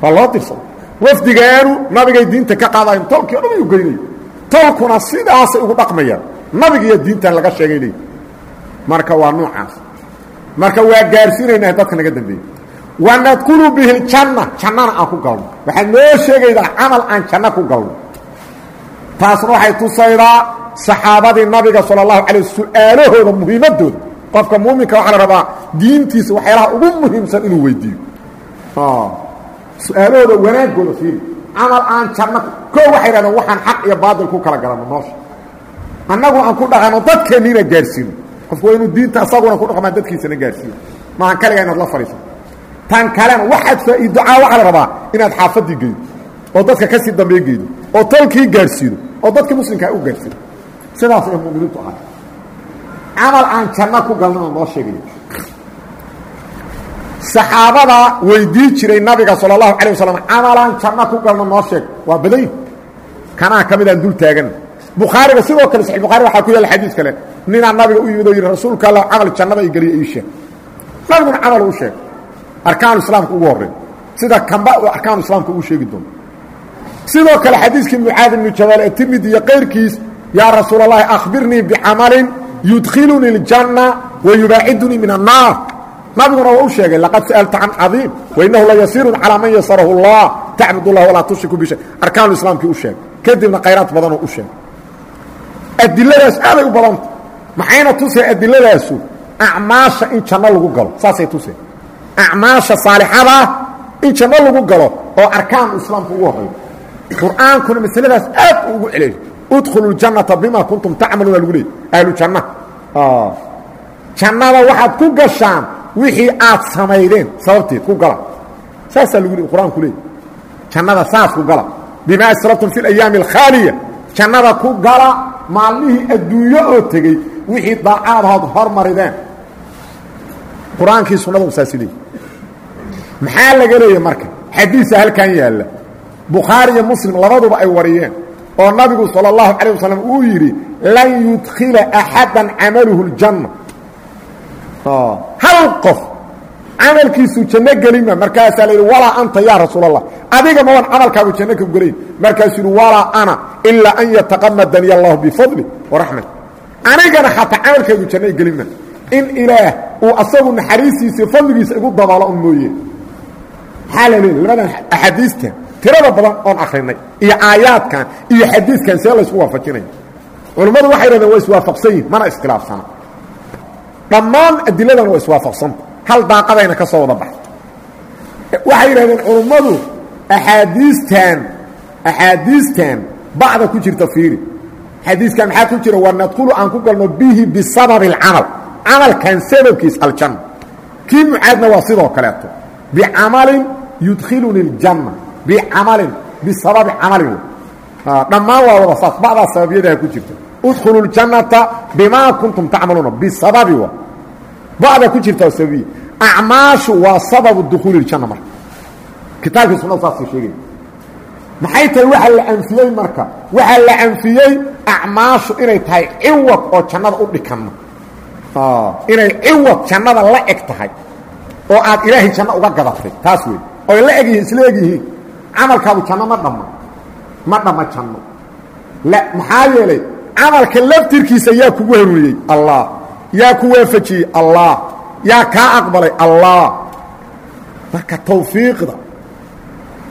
waa loo dirsado. Wafdigaanu nabigay diinta ka qaadayan tolkii o dhan ayuu geynayo tolkuna sidaasay ugu dhaqmayaan. Nabigiiyo diintan laga sheegay leey. Marka waa noocaas marka waa gaarsiinaynaa dadka naga dambeeyey. Wanadkulu bihi ljanna jannana aan ku galno. Waxaad noo sheegaydaa camal aan janno ku galno. Taasna waxay tusaydaa saxaabadii nabiga sala allahu calay su'aalahooda muhiimadooda. Qofka muuminka waxaa la rabaa diintiisa waxyaalaha ugu muhiimsan inuu weydiiyo. Su'aalahooda wanaagooda fiiri. Camal aan janno koo waxay dhahdeen waxaan xaq iyo baadil ku kala garanno noosha. Annagu aan ku dhaqanno dadkeenniina gaarsiino. Qofku waa inuu diinta asaguna ku dhaqmaa dadkiisana gaarsiino. Maahan kaliga inaad la fadhiisato tan kalena waxaad faa'iidocaa waxaa la rabaa inaad xaafaddii geydo oo dadka ka sii dambeey geydo oo tolkii gaarsiino oo dadkii muslimkaa u gaarsiino sidaas ay mu'miniintu ahay camal aan janno ku galnana noo sheegayo saxaabada weydii jiray nabiga sala allahu calay wasalam camalaan janno ku galno noo sheeg waa badayn kanaa ka mid aan dul taagan. Bukhaariga sidoo kale saxi bukhari waxaa ku yaalla xadiis kale. Ninaa nabiga u yimid oo yidhi rasuulka allah camal jannada i geliya ii sheeg. Nabiguna camal uu sheeg arkaanu islaamka ugu horrey sida kamba uu arkaanu islaamka uu sheegi doono. Sidoo kale xadiiskii mucaad ibnu jabal ee timid iyo kayrkiis yaa rasuul allahi akhbirnii bicamalin yudkhilunii اljanna wayubaacidunii min annaar nabiguna waa u sheegay laqad sa'alta can cadiim wainahu la yasiirun calaa man yasarahu اllah tacbud اllah walaa tushriku bishay arkaanu islaamkii u sheegay kadibna khayraad badanoo u sheegay adiladaas aaday u badanta maxayna tusay adiladaasu acmaasha in janno lagu galo saasay tuseen acmaasha saalixadaa in janno lagu galo oo arkaanu islaamka ugu horreeyo qur'aankuna masaladaas aad u ugu celeeyo udkhulu ljannata bima kuntum tacmaluuna lagu leeyay ahlu janna. Jannada waxaad ku gashaan wixii aad samaydeen sababteed ku gala. Saasaa lagu leey qur'aanku leey jannada saas ku gala. Bimaa asrabtum fi اlayaami alkhaaliya. Jannada ku gala maalmihii adduunyo oo tegey wixii daacaadahood hormarideen. Qur'aankii sunnadu saasi leey maxaa laga leeya marka? Xadiisa halkan yaalla. Bukhaari iyo muslim labaduba ay wariyeen oo nabigu salى اllahu calيه wasalam uu yidhi lan yudkhila axada camaluhu اljanna hal qof camalkiisu janno gelima markaasaa la yidhi walaa anta yaa rasuul allah adiga ma waan camalkaagu janno ka gelayn markaasuu yidhi walaa ana ilaa an yataqamadani allahu bifadli waraxmat anigana xataa camalkaygu janno gelima in ilaah uu asagu naxariistiisa fadligiisa igu dabaalo un mooye maxaa la leeya labadan axaadiistan tirada badan oon akrinay iyo aayaadkan iyo xadiiskan see laysku waafajinaya culummadu waxay hahdeen waa iswaafaqsan yihiin mana iskhilaafsana dhammaan adiladan waa iswaafaqsanta hal daaqadayna ka soo wada baxay waxay yidhahdeen culummadu axaadiistan axaadiistan bacda ku jirta fiiri. Xadiiskan maxaa ku jira? Wanadkhulu aan ku galno bihi bisababi اlcamal camalkan sababkiis aljanna. Kii mucaadna waa sidoo kaleeto. Bicamalin yudkhiluni اljanna bicamalin bisababi camalin dhammaan waa wada saas bacdaa sababyadaha ku jirta udkhulu اljannata bimaa kuntum tacmaluuna bisababi wa bacda ku jirta sababiya acmaashu waa sababu dukhuuli اljanna marka kitaabkii sunada saasay sheegaya maxay tahay waxaa la anfiyey marka waxaa la anfiyey acmaashu inay tahay ciwad oo jannada u dhikanno inay ciwad jannada la eg tahay oo aad ilaahay janno uga gadatay taas wey oy la eg yihiin isla eg yihiin camalkaadu janno ma dhamma. Ma dhamma janno. Maxaa yeelay camalka laftirkiisa yaa kugu hanuuniyey allah. Yaa ku waafajiyey allah. Yaa kaa aqbalay allah. Marka tawfiiqda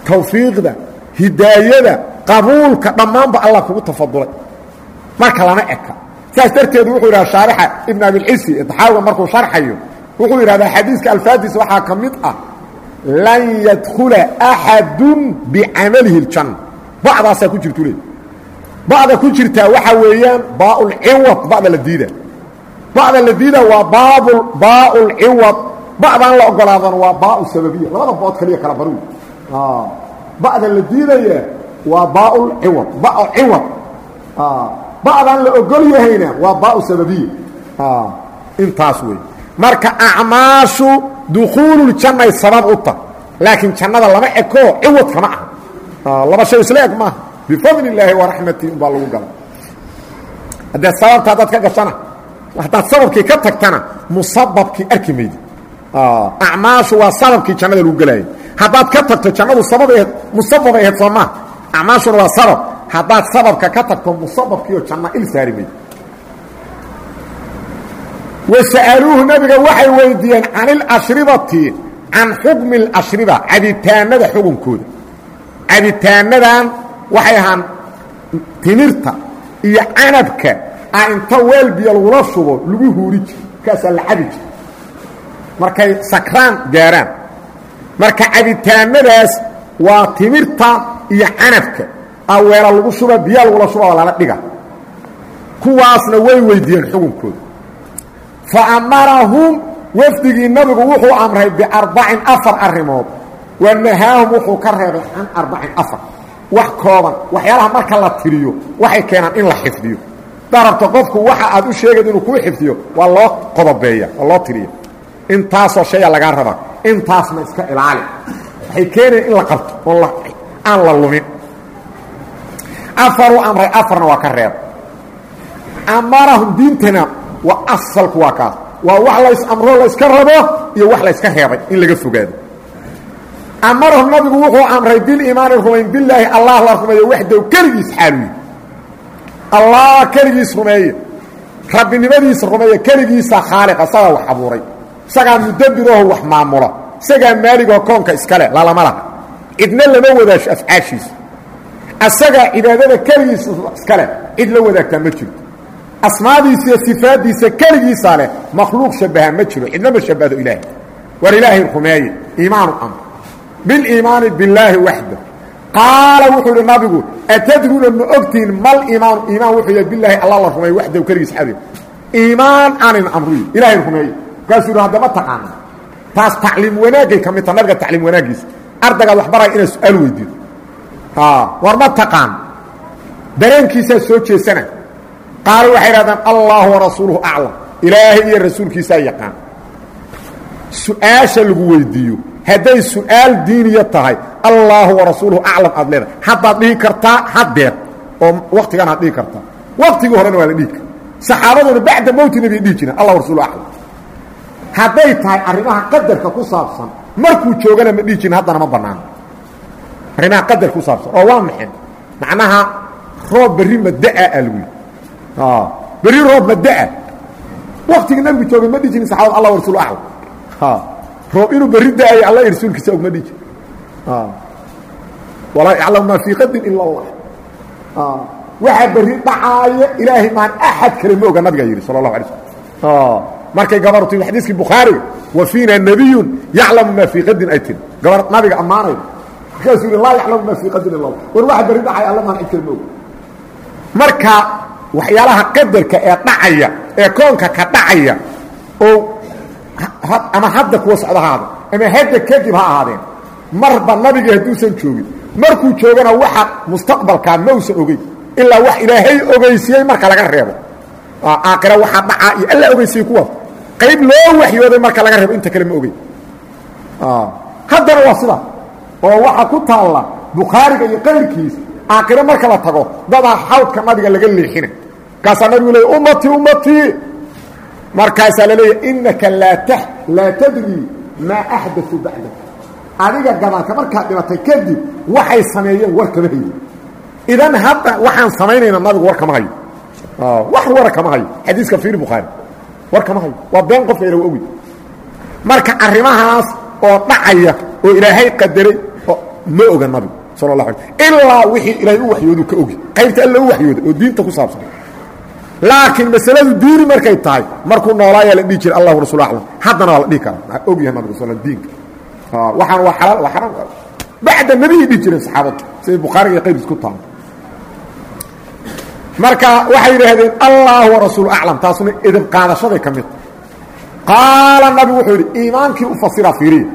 tawfiiqda hidaayada qabuulka dhammaanba allah kugu tafadulay. Marka lama eka. Saas darteed wuxuu yidhaha shaarixa ibn abilcisi daxaawiga markuu sharxayo wuxuu yidhahdaa xadiiska alfaadiis waxaa ka mid ah lan yadkhula axadun bicamalihi اljanna bacdaasaa ku jirtu le bacda ku jirtaa waxaa weeyaan baaulciwad bacda la diida bacda la diida waa baab baaulciwad bacdaan la ogolaadana waa baau sababiya. Labada bood kaliya kala baru bacda la diidaya waa baaulciwad bao ciwad. Bacdaan la ogol yahayna waa baau sababiya. Intaas wey marka acmaashu dukhuululjannay sabab u tah laakiin jannada lama eko ciwad kama aha laba shay isla eg maaha bifadli illaahi waraxmatii umbaa lagu gala haddee sababta haddaad ka gashana haddaad sababkii ka tagtana musababkii arki maydi acmaashu waa sababkii jannada lagu gelaayay haddaad ka tagto jannadu sababay musababay ahayd soo maa acmaashuna waa sabab haddaad sababka ka tagto musababkiioo janna il saari maydi wasa'aluuhu nabiga waxay weydiiyeen can ilashribati can xukmi اlashriba cabitaanada xukunkooda cabitaanadan waxay ahaan timirta iyo canabka ah inta weel biyo lagula shubo lagu huuri jiro kaasaa la cabi jiro markay sakraan gaaraan marka cabitaanadaas waa timirta iyo canabka a weela lagu shuba biyaa lagula shuba oo lala dhiga kuwaasna way weydiiyeen xukunkooda fa amarahum wafdigii nabigu wuxuu amray biarbacin afar arrimood wa nahaahum wuxuu ka reebay can arbacin afar wax kooban waxyaalaha marka la tiriyo waxay keenaan in la xifdiyo darabta qofku waxa aad u sheegayd inuu kuu xifdiyo waa loo qodobeeya waa loo tiriya intaasoo shaya lagaa rabaa intaasna iska ilaali waxay keenayan in la qabto oon aan la lumin afaruu amray afarna waa ka reeb amarahum diintana waa asalku waa kaas. Waa wax lays amro layska rabo iyo wax layska reebay in laga fogaado. Amarahum nabigu wuxuu amray biliimaani rumayn bilaahi allah la rumeeyo waxdow keligiis xaaluyi. Allah keligiis rumeeye. Rabbinimadiisa rumeeye keligiisa khaaliqa isagaa wax abuuray. Isagaa mudabiraho wax maamula isagaa maaligoo koonka iskale lalama laha cidna lama wadaasho afcaashiisa asagaa cibaadada keligiisa iskale cid la wadaagtaa ma jirto asmaadiisa iyo sifaaddiisa keligiisa leh makhluuq shabaha ma jiro cidna ma shabahdo ilaahay war ilaahay rumeeye iimaanu amr biliimaani billaahi waxda qaala wuxuu idhi nabigu atadruuna ma ogtihiin mal iimaanu iimaan wuxuu yahay bilaahi alla la rumeeyo waxdaw keligiis xadir iimaan aanin amruyi ilaahay rumeeye markaasuu yidhi haddama taqaana taas tacliim wanaagay ka mid ta nabiga tacliim wanaaggiisa. Ardagaad wax baraya inaad su'aal weydiido. War ma taqaan. Dareenkiisaa soo jeesana qaalo waxay idhahdaan allah warasuuluhu aclam. Ilaahay iyo rasuulkiisaa yaqaan. Su'aasha lagu weydiiyo hadday su'aal diiniya tahay allaahu warasuuluhu aclam aad leedahay. Haddaad dhihi kartaa haddeed oo waktigan aad dhihi kartaa. Waktigii horena waa la dhihi kara saxaabaduna bacda mowti nebiga dhihi jireen allah warasuuluhu aclam. Hadday tahay arrimaha qadarka ku saabsan markuu joogana ma dhihi jirin haddana ma bannaano arrimaha qadarka ku saabsan oo waa maxay macnaha roob berri mada'a aa lagu yidhi berri roob mada'a waktigii nabigu joogay ma dhihi jirin saxaabada allah warasuuluhu aclam roob inuu berri da'ayo alla rasuulkiisa ogma dhihi jir walaa yaclamu maa fii qadin ila allah waxaa berri dhacaaya ilaahay maan axad kale ma oga nabigaa yidhi sala allahu alay slm markay gabaru timi xadiiskii bukhaariga wa fiina nebiyun yaclamu maa fii qadin ay tiri gabar nabiga ammaanayo markaasuu yidhi laa yaclamu maa fii qadin illa allah war waxa berri dhacaya alla maan cid kale ma oga marka waxyaalaha qadarka ee dhacaya ee koonka ka dhacaya oo ama hadda kuwa socda ha ahaadeen ama hadda kadib ha ahaadeen marba nabigii hadduusan joogin. Markuu joogana waxa mustaqbalkaa ma usan ogeyn ilaa wax ilaahay ogeysiyey marka laga reebo. Aakhira waxaa dhacaa iyo alla ogeysiyey kuwaas. Qayb loo waxyooday marka laga reebo inta kale ma ogeyn. Haddana waa sidaa oo waxaa ku taalla bukhaariga iyo qayrkiis aakhiro marka la tago dadaa xawdka nabiga laga leexina markaasaa nabigu leey ummatii ummatii markaasaa la leeyahy innaka laa laa tadri maa axdau bacdak adiga gadaalka markaad dhimatay kadib waxay sameeyeen war kama hayo idan hadda waxaan samaynayna nabigu war kama hayo. Wax wara kama hayo. Xadiiska fiiri bukhaari war kama hayo. Waa been qofka ila ogi. Marka arrimahaas oo dhacaya oo ilaahay qadaray ma oga nabigu sal la ala ilaa wixii ilaahay u waxyoodu ka ogi. Qaybta alla u waxyooda oo diinta ku saabsan laakiin masaladu diini markay tahay markuu noolaayaa la dhihi jiray allahu rasul aclam haddana waa la dhihi karaa. Og yahay nabigu sal diinka. Waxaan waa xalaal waa xaraam bacda nebiyay dhihi jireen saxaabaddu siday bukhaariga iyo qayrkiis ku taalo marka waxay yidhaahdeen allah warasuulu aclam taasuna edab qaadashaday ka mid. Qaala nabigu wuxuu yidhi iimaankii u fasiraa fiiriya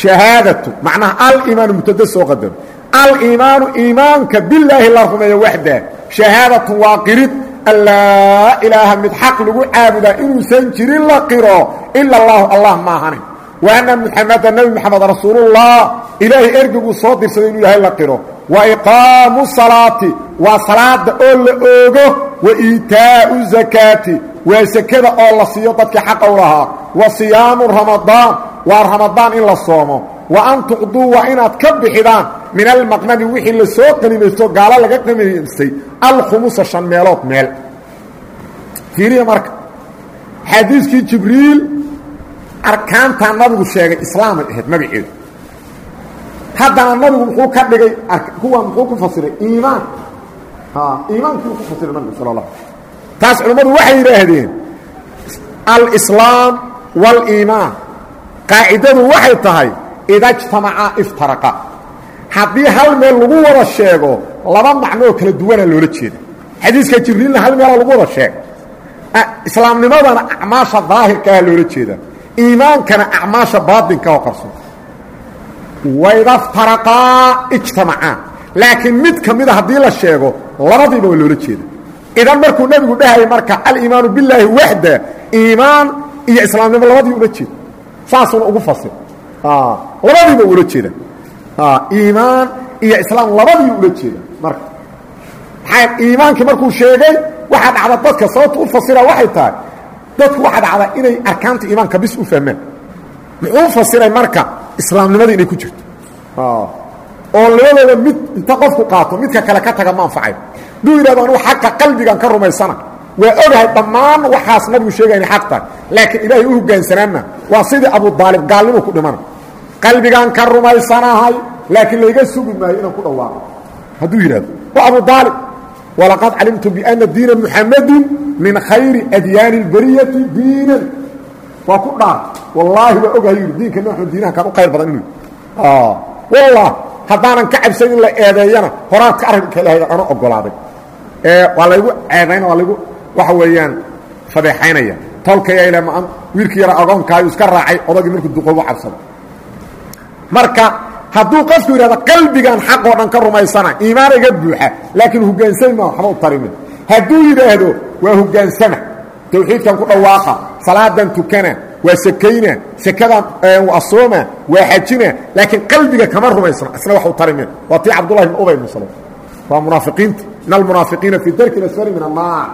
shahaadatu macnaha aliimaanu mubtada soo qadaro aliimaanu iimaanka bilaahi la rumeeyo waxda shahaadatu waa qirid an laa ilaaha mid xaq lagu caabudaa inuusan jirin la qiro ila allahu allah maahanin wa anna muxameda nebi moxamed rasuulullah ilaahay ergiguu soo dirsaday inuu yahay la qiro. Wa iqaamu salaati waa salaada oo la oogo. Wa iitaau zakaati waa sekada oo la siiyo dadkii xaqa u lahaa. Wa siyaamu ramadaan waa ramadaan in la soomo. Wa an tuqduu waa inaad ka bixidaan min almaqnami wixii la soo qanimaysto gaalo laga qanimaystay alkhumusa shan meelood meel. Fiiriya marka xadiiskii jibriil arkaantaa nabigu sheegay islaamay ahayd magaceedu haddana nabigu muxuu ka dhigay kuwa muxuu ku fasiray iimaan. Iimaankii ku fasiray nabigu sal la taas culammadu waxay yidhaahdeen alislaam wاliimaan qaacidadu waxay tahay ida jtamacaa iftaraqa haddii hal meel lagu wada sheego laba macnooo kala duwana loola jeeda xadiiska jibriilna hal meela lagu wada sheega islaamnimadana acmaasha daahirkaah loola jeeda iimaankana acmaasha baaطinka oo qarso waidaftaraqaa ijtamacaa laakiin mid ka mida haddii la sheego labadiiba waa loola idan markuu nebigu dhahayay marka aliimaanu bilaahi waxda iimaan iyo islaamnimo labadii ula jeeda saasuna ugu fasir. Labadiiba ula jeeda iimaan iyo islaam labadii ula jeeda marka. Maxaa iimaankii markuu sheegay waxaa dhacda dadka sababta u fasira waxay tahay dadku waxaa dhacda inay arkaanta iimaanka bis u fahmaan muxuu fasiray marka islaamnimadii inay ku jirto? Oo labadooda mid inta qofku qaato midka kale ka taga ma anfacayo hadduu yidhahdo anugu xaqa qalbigan ka rumaysana. Waa ogahay dhammaan waxaas nabigu sheegaya inay xaq tahay. Laakiin ilaahay u hogaansanaanna waa sidii abudaalib gaalnimu ku dhimana qalbigaan ka rumaysanahay laakiin layga sugi maayo inaan ku dhawaaqo. Hadduu yidhahdo waa abudaalib walaqad calimtu biana diina muxamadin min khayri adyaani اlbariyati diinan. Waa ku dhaar. Wallaahi waa ogahay yidhi diinka maxamed diinaha kaan u khayr badan inuu wallah haddaanan ka cabsan in la eedeeyana horaad ka arrinka ilahay ana ogolaaday. Waa laygu ceebayna waa laygu waxa weeyaan fadeexaynaya. Tolkayale ma wiilkii yara agoonkaayu iska raacay odagii markuu duqoobu cabsado marka hadduu qofku yidhahdo qalbigan xaq oo dhan ka rumaysana iimaan buuxa laakiin hogaansami ma waxba u tarimin. Hadduu yidhaahdo waa hogaansama tawxiidkan ku dhawaaqa salaadan tukana waa sakayna sekadan waa sooma waa xajina laakiin qalbiga kama rumaysna isna wax u tarimin. Waa tii cabdullahi ibn ubay muslim waa munaafiqiinta in almunaafiqiina fii darki asfali min annaar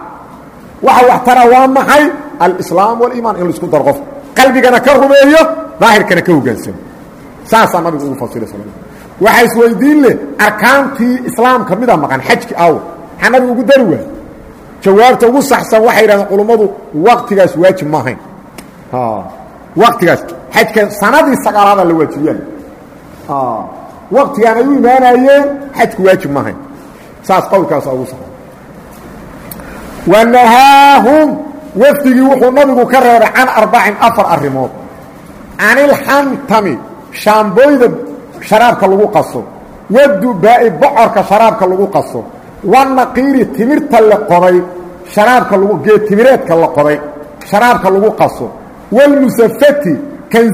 waxa wax tara waa maxay? Alislaam waliimaan in la isku daro qof. Qalbigana ka rumeeyo daahirkana ka hogaansamo saasaa nabigu ugu fasiray waxaa isweydiin leh arkaantii islaamka mida maqan xajki aw maxaa nabigu ugu dari waay jawaabta ugu saxsan waxay yidhahdeen culummadu waktigaas waajib ma ahayn. Waktigaas xajka sanadii sagaalaada la waajibiyaa waktigaan ay u imaanayeen xajku waajib ma ahayn. Saas qowlkaasa ugu saxsan. Wanahaahum wafdigii wuxuu nabigu ka reebay can arbacin afar arrimood. Can ilxantami shaambooyda sharaabka lagu qaso wadubaa'i bocorka sharaabka lagu qaso wanaqiiri timirta la qoday sharaabka lagu geed timireedka la qoday sharaabka lagu qaso. Walmusafati kan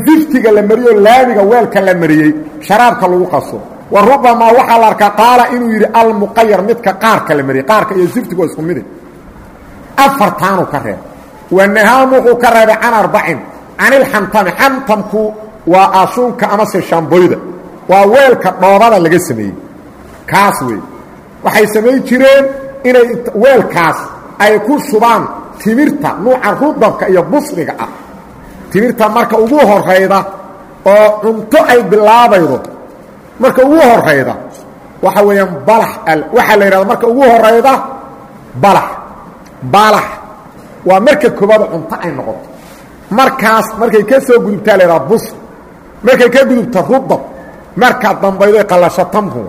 la mariyo laamiga weelka la mariyey sharaabka lagu qaso. Wa rubamaa waxaa la arkaa qaala inuu yidhi almuqayar midka qaarka la mariyey qaarka iyo ziftigu isku midi afartaanuu ka reeb wanahaam wuxuu ka reebay can arbacin can ilxantami xantamku waa ashuunka amase shaamboyda waa weelka dhoobada laga sameeyey. Kaas wey. Waxay samayn jireen inay weelkaas ay ku shubaan timirta nuuca rudabka iyo busriga ah. Timirta marka ugu horayda oo cunto ay bilaabaydo marka ugu horayda waxa weeyaan balax waxaa la yidhahda marka ugu horayda balax. Balax. Waa marka koobaad cunto ay noqoto. Markaas markay ka soo gudubtaa la yidhaha busr markay ka gudubta rudab markaa dambaydo qallasho tamhu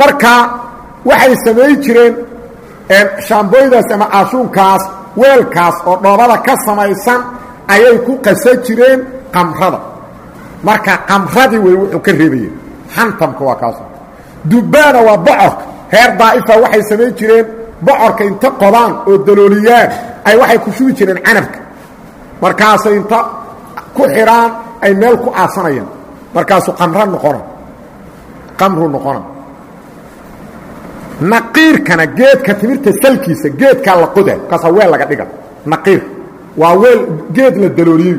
marka waxay samayn jireen shaamboydaas ama ashuunkaas weelkaas oo dhoobada ka samaysan ayay ku qasan jireen qamrada. Marka qamradii wey wuxuu ka reebayeen xantamka waa kaas. Dubbaana waa bocorka reer daa'ifa waxay samayn jireen bocorka inta qodaan oo dalooliyaan ay waxay ku shubi jireen canabka. Markaasay inta ku xidhaan ay meel ku aasanayaan markaasuu qamro noqona qamru noqona naqiirkana geedka timirta salkiisa geedkaa la qoda markaasaa weel laga dhiga. Naqiir. Waa weel geed la dalooliyey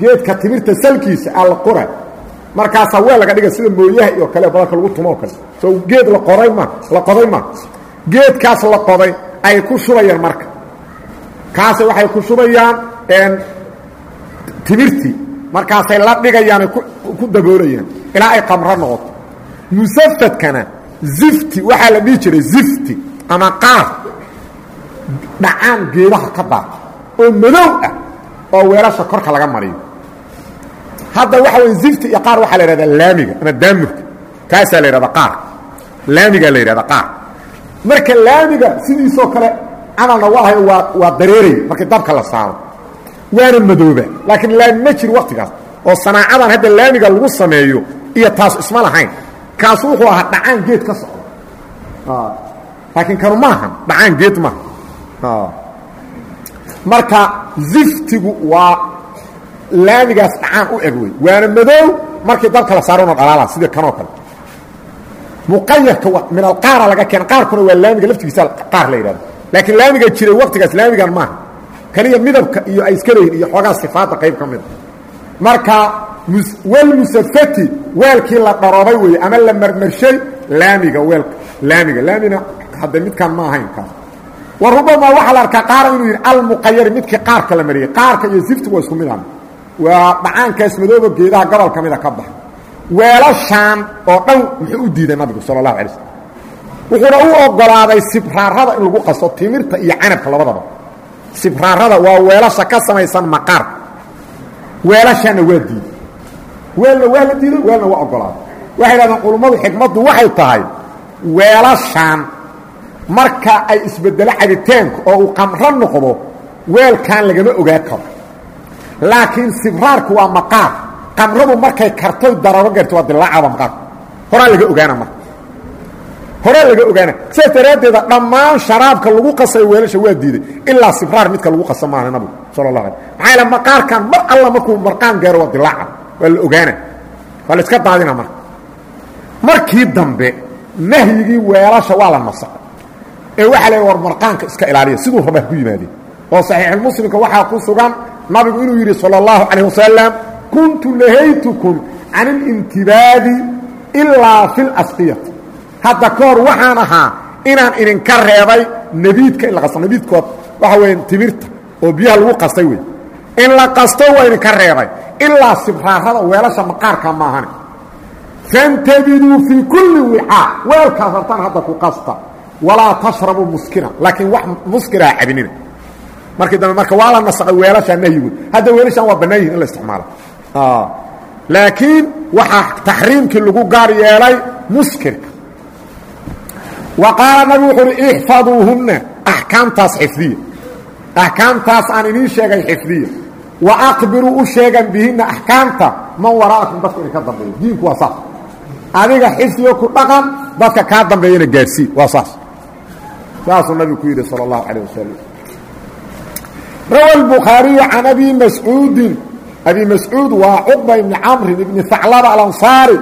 geedka timirta salkiisa aa la qora markaasaa weel laga dhiga sida mooyaha iyo kale badanka lagu tumo oo kale. Soo geed la qoray ma la qoday ma. Geedkaas la qoday ay ku shubayaan marka. Kaasay waxay ku shubayaan timirtii markaasay la dhigayaan ku daboolayaan ilaa ay qamro noqoto. Musafadkana zifti waxaa la dhihi jiray zifti ama qaar dhacaan geedaha ka daata oo madow ah oo weelasha korka laga mariyo. Hadda waxa wey zifti iyo qaar waxaa la yidhahdaa laamiga ama daamurka. Kaasaa la yidhahda qaar. Laamigaa la yidhahda qaar. Marka laamiga sidiisoo kale camalna waahay waa waa dareeraya. Markii dabka la saaro waana madooba laakiin laami ma jiro waktigaas oo sanaacadan hadda laamiga lagu sameeyo iyo taas isma lahayn. Kaasu wuxuu ahaa dhacaan geed ka socda laakiin kanu maaha dhacaan geed maaha marka ziftigu waa laamigaas dhacaan u eg wey waana madoow markii dabka la saarona dhalaala sida kanoo kale. Muqayarka min alqaara laga keena qaarkuna waa laamiga laftigiisa qaar la yidhahdo. Laakiin laamiga jiray waktigaas laamigan maaha kaliya midabka iyo ay iska leeyihiin iyo xoogaa sifaadda qayb ka mida marka walmusafati weelkii la dharoobay weeye ama la marmarshay laamiga weelka laamiga laamina hadda midkaan ma ahayn kaas wa rubamaa waxaa la arkaa qaara inuu yidhi almuqayari midkii qaarka la mariyey qaarka iyo ziftigu waa isku mid ah. Waa dhacaankaas madooba geedaha gobol ka mida ka baxa weelashaan oo dhan muxuu u diiday nabigu sala allahu alay slm wuxuuna u ogolaaday sibraarada in lagu qaso timirta iyo canabka labadaba sibraarada waa weelasha ka samaysan maqaarka weelashaana waa diiday weelna waa la diiday weelna waa ogolaaday waxay dhahdeen culummadu xikmaddu waxay tahay weelashaan marka ay isbedelo cabitaanku oo uu qamro noqdo weelkan lagama ogaa karo. Laakiin sibraarku waa maqaar. Qamradu markay kartoy dararo garto waa dilaacada maqaarku horaa laga ogaana marka horaa laga ogaana sidaas daraaddeeda dhammaan sharaabka lagu qasayo weelasha waa diiday ilaa sibraar midka lagu qasa maaha nabigu sala allah alay maxaa yaele maqaarkan mar alla markuu marqaan gaaro waa dilaaca waa la ogaana waa la iska daadina marka markii dambe nahyigii weelasha waa la nasaqay ee waxaa la war marqaanka iska ilaaliya siduu rabaa ku yimaadeen oo saxiixulmuslimka waxaa ku sugan nabigu inuu yidhi salى اllahu calayه wasalam kuntu nahaytukum can اlintibaadi ilaa fi اlasqiyati hadda ka hor waxaan ahaa inaan idinka reebay nebiidka in la qasto. Nebiidkood waxa weya timirta oo biyaha lagu qastay wey in la qasto waa idinka reebay. Ilaa sibraarada weelasha maqaarka maahane fantabiduu fii kulli wicaa weelkaas hartaan hadda ku qasta. Walaa tashrabuu muskira. Laakiin wax muskiraha cabinina. Markii dambe marka waa la nasaqay weelashaa nahyigood hadda weelashaan waa bannaan yihiin in la isticmaalo. Laakiin waxaa taxriimkii lagu gaar yeelay muskirka wa qaala nabigu wuxuu uhi ixfaduuhunna axkaamtaas xifdiya axkaamtaas aan idiin sheegay xifdiya wa aqbiruu u sheegan bihinna axkaamta man wara'akum dadka idinka dambeeyo diinku waa saas. Adiga xifdiyo ku dhaqan dadka kaa dambeeyana gaadhsii waa saas. Saasuu nabigu ku yidhi sala allahu calayh wasalam rawa albukhaariyu can abi mascuudin abi mascuud waa cuqba ibni camrin ibni haclaba alansaari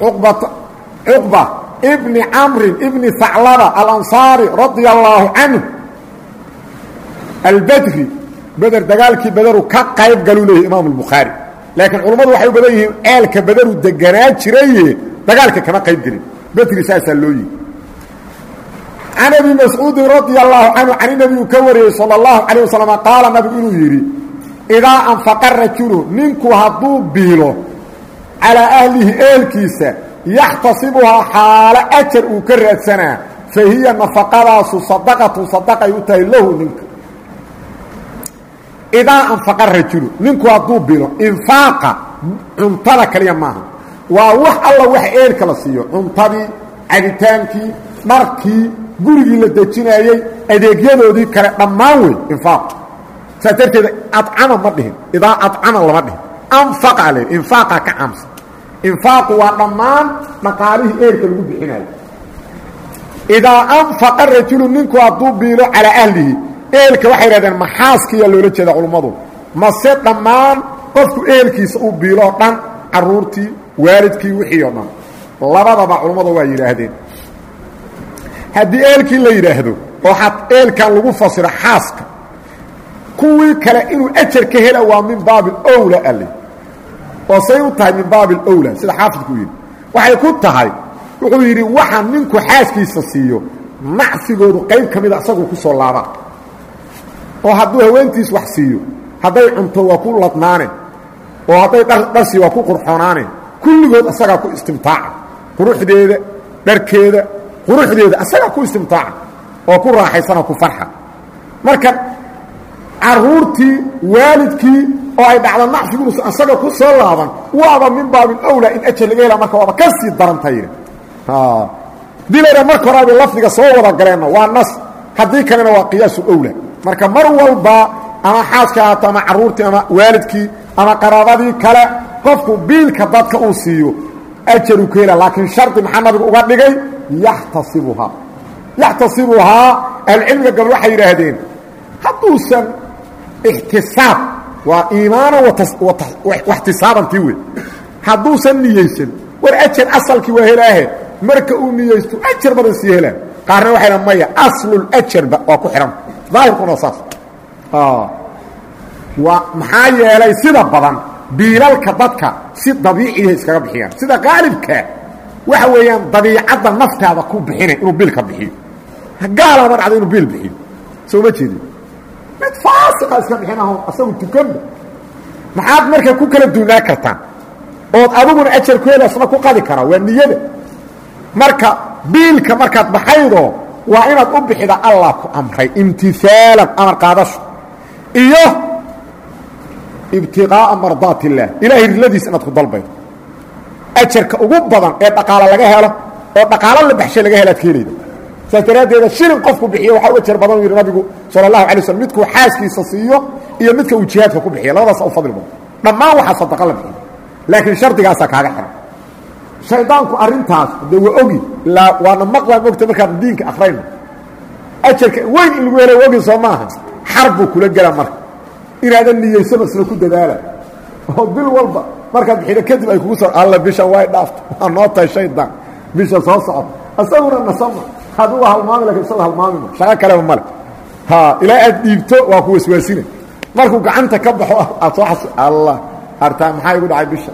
cuqba bni camrin ibni aclaba alansaari radia allaahu canhu albadri beder dagaalkii badaru ka qayb galuu leeyahy imaamu lbukhaari laakiin culummadu waxay u badan yihiin ceelka badaru deganaa jiraye dagaalka kama qayb gelin. Badri saasaa loo yihi can abi mascuudin radia allaahu canhu cani nabigu ka wariyey sala allahu calayh wasalam qaala nabigu inuu yidhi idaa anfaqa rajulu ninku hadduu biilo calaa ahlihi ehelkiisa yaxtasibuhaa xaalo ajar uu ka raadsanaa fa hiya nafaqadaasu sadaqatu sadaqay u tahay lahu ninka. Idaa anfaqa rajulu ninku hadduu bilo infaaqa cuntada kaliya maaha. Waa wax alla waxa eelka la siiyo cuntadii cabitaankii dharkii gurigii la dejinaayey adeegyadoodii kale dhammaan wey infaaq. Saas darteeda acama ma dhihin idaa acama lama dhihin. Anfaqa le infaaqa ka caamsan infaaqu waa dhammaan dhaqaalihii eelka lagu bixinayo idaa anfaqa rajulu ninku hadduu biilo calaa ahlihi eelka waxay yidhahdeen maxaaskiyaa loola jeeda culummadu mase dhammaan qofku eelkiisa uu biiloo dhan caruurtii waalidkii wixii oo dhan. Labadaba culummadu waa yidhaahdeen. Haddii eelkii la yidhaahdo oo eelkan lagu fasiro xaaska kuwii kale inuu ajar ka hela waa min baabi owla ale oo say u tahay min baabi owla sida xaafidku yidhi. Waxay ku tahay wuxuu yidhi waxa ninku xaaskiisa siiyo nacfigoodu qayb ka mida isaguu ku soo laabaa. Oo hadduu haweentiis wax siiyo hadday cunto waa ku ladnaane oo hadday dharsi waa ku qurxoonaane kulligood asagaa ku istimtaaca. Quruxdeeda dharkeeda quruxdeeda asagaa ku istimtaaca oo ku raaxaysana ku farxa. Marka caruurtii waalidkii oo ay dhacdo nacfiguusa asaga ku soo laaban. Waaba min baabin owla in ajar laga hela marka waaba ka sii darantayna dilayna marka horaabay lafdiga soo wada galeenna waa nas. Haddii kalena waa qiyaasu owla marka mar walba ama xaaska ahaato ama caruurtii ama waalidkii ama qaraabadii kale qofku biilka dadka uu siiyo ajaru ka hela laakiin shardi maxaa nabigu uga dhigay? Yaxtasibuhaa. Yaxtasibuhaa. Ahlucilmiga gabal waxay yidhaahdeen hadduusan ixtisaab waa iimaana waxtisaabantii wey hadduusan niyeysan war ajar asalkii waa helaahe marka uu niyeysto ajar badan sii helaan. Qaarna waxay dha maya aslulajarba waa ku xidhan daahirkuna saas. Waa maxaa yeelay sida badan biilalka dadka si dabiiciya iskaga bixiyaan. Sida qaalibka waxa weeyaan dabiicadda naftaada ku bixinay inuu biilka bixiyo. Gaala ma dhacdo inuu biil bixiyo. Soo ma jeedin mid faasiqa iska bixinaho asagu tukanba maxaad marka ku kala duunaa kartaan ood adiguna ajar ku hela asna ku qadi karaa waa niyada. Marka biilka markaad baxaydo waa inaad u bixida allah ku amray imtiaalan amar qaadasho. Iyo ibtiqaa'a mardaat illaah ilahay riladiisa inaad ku dalbaydo. Ajarka ugu badan ee dhaqaalo laga helo oo dhaqaalo la baxshay laga ka helayda saas daraaddeeda shilin qofku bixiyo waxaa u ajar badan u yidhi nabigu sala allahu alay slm midkuu xaaskiisa siiyo iyo midka uu jihaadka ku bixiya labadaasa u fadli badan dhammaan waxaa sadaqa la bixiyo. Laakiin shardigaasaa kaaga xihan shaydaanku arrintaas de waa ogi ilaa waana maqlaan mogta markaan diinka akrayno ajarka weyn in lagu helo ogi soo maaha. Xar buu kula gelaa marka. Inaadan niyeysaba isna ku dadaala. Oo bil walba markaad bixido kadib ay kugu soo alla bishan way dhaafto. Waa noo tahay shaydaan. Bisha soo socota isaguna nasama aduga halmaami laakiin isaga halmaamima shaqo kaleba male ha ilaa aad dhiibto waa ku waswaasina markuu gacanta ka baxo aad soo xas allah hartaa maxaa igu dhacay bisha?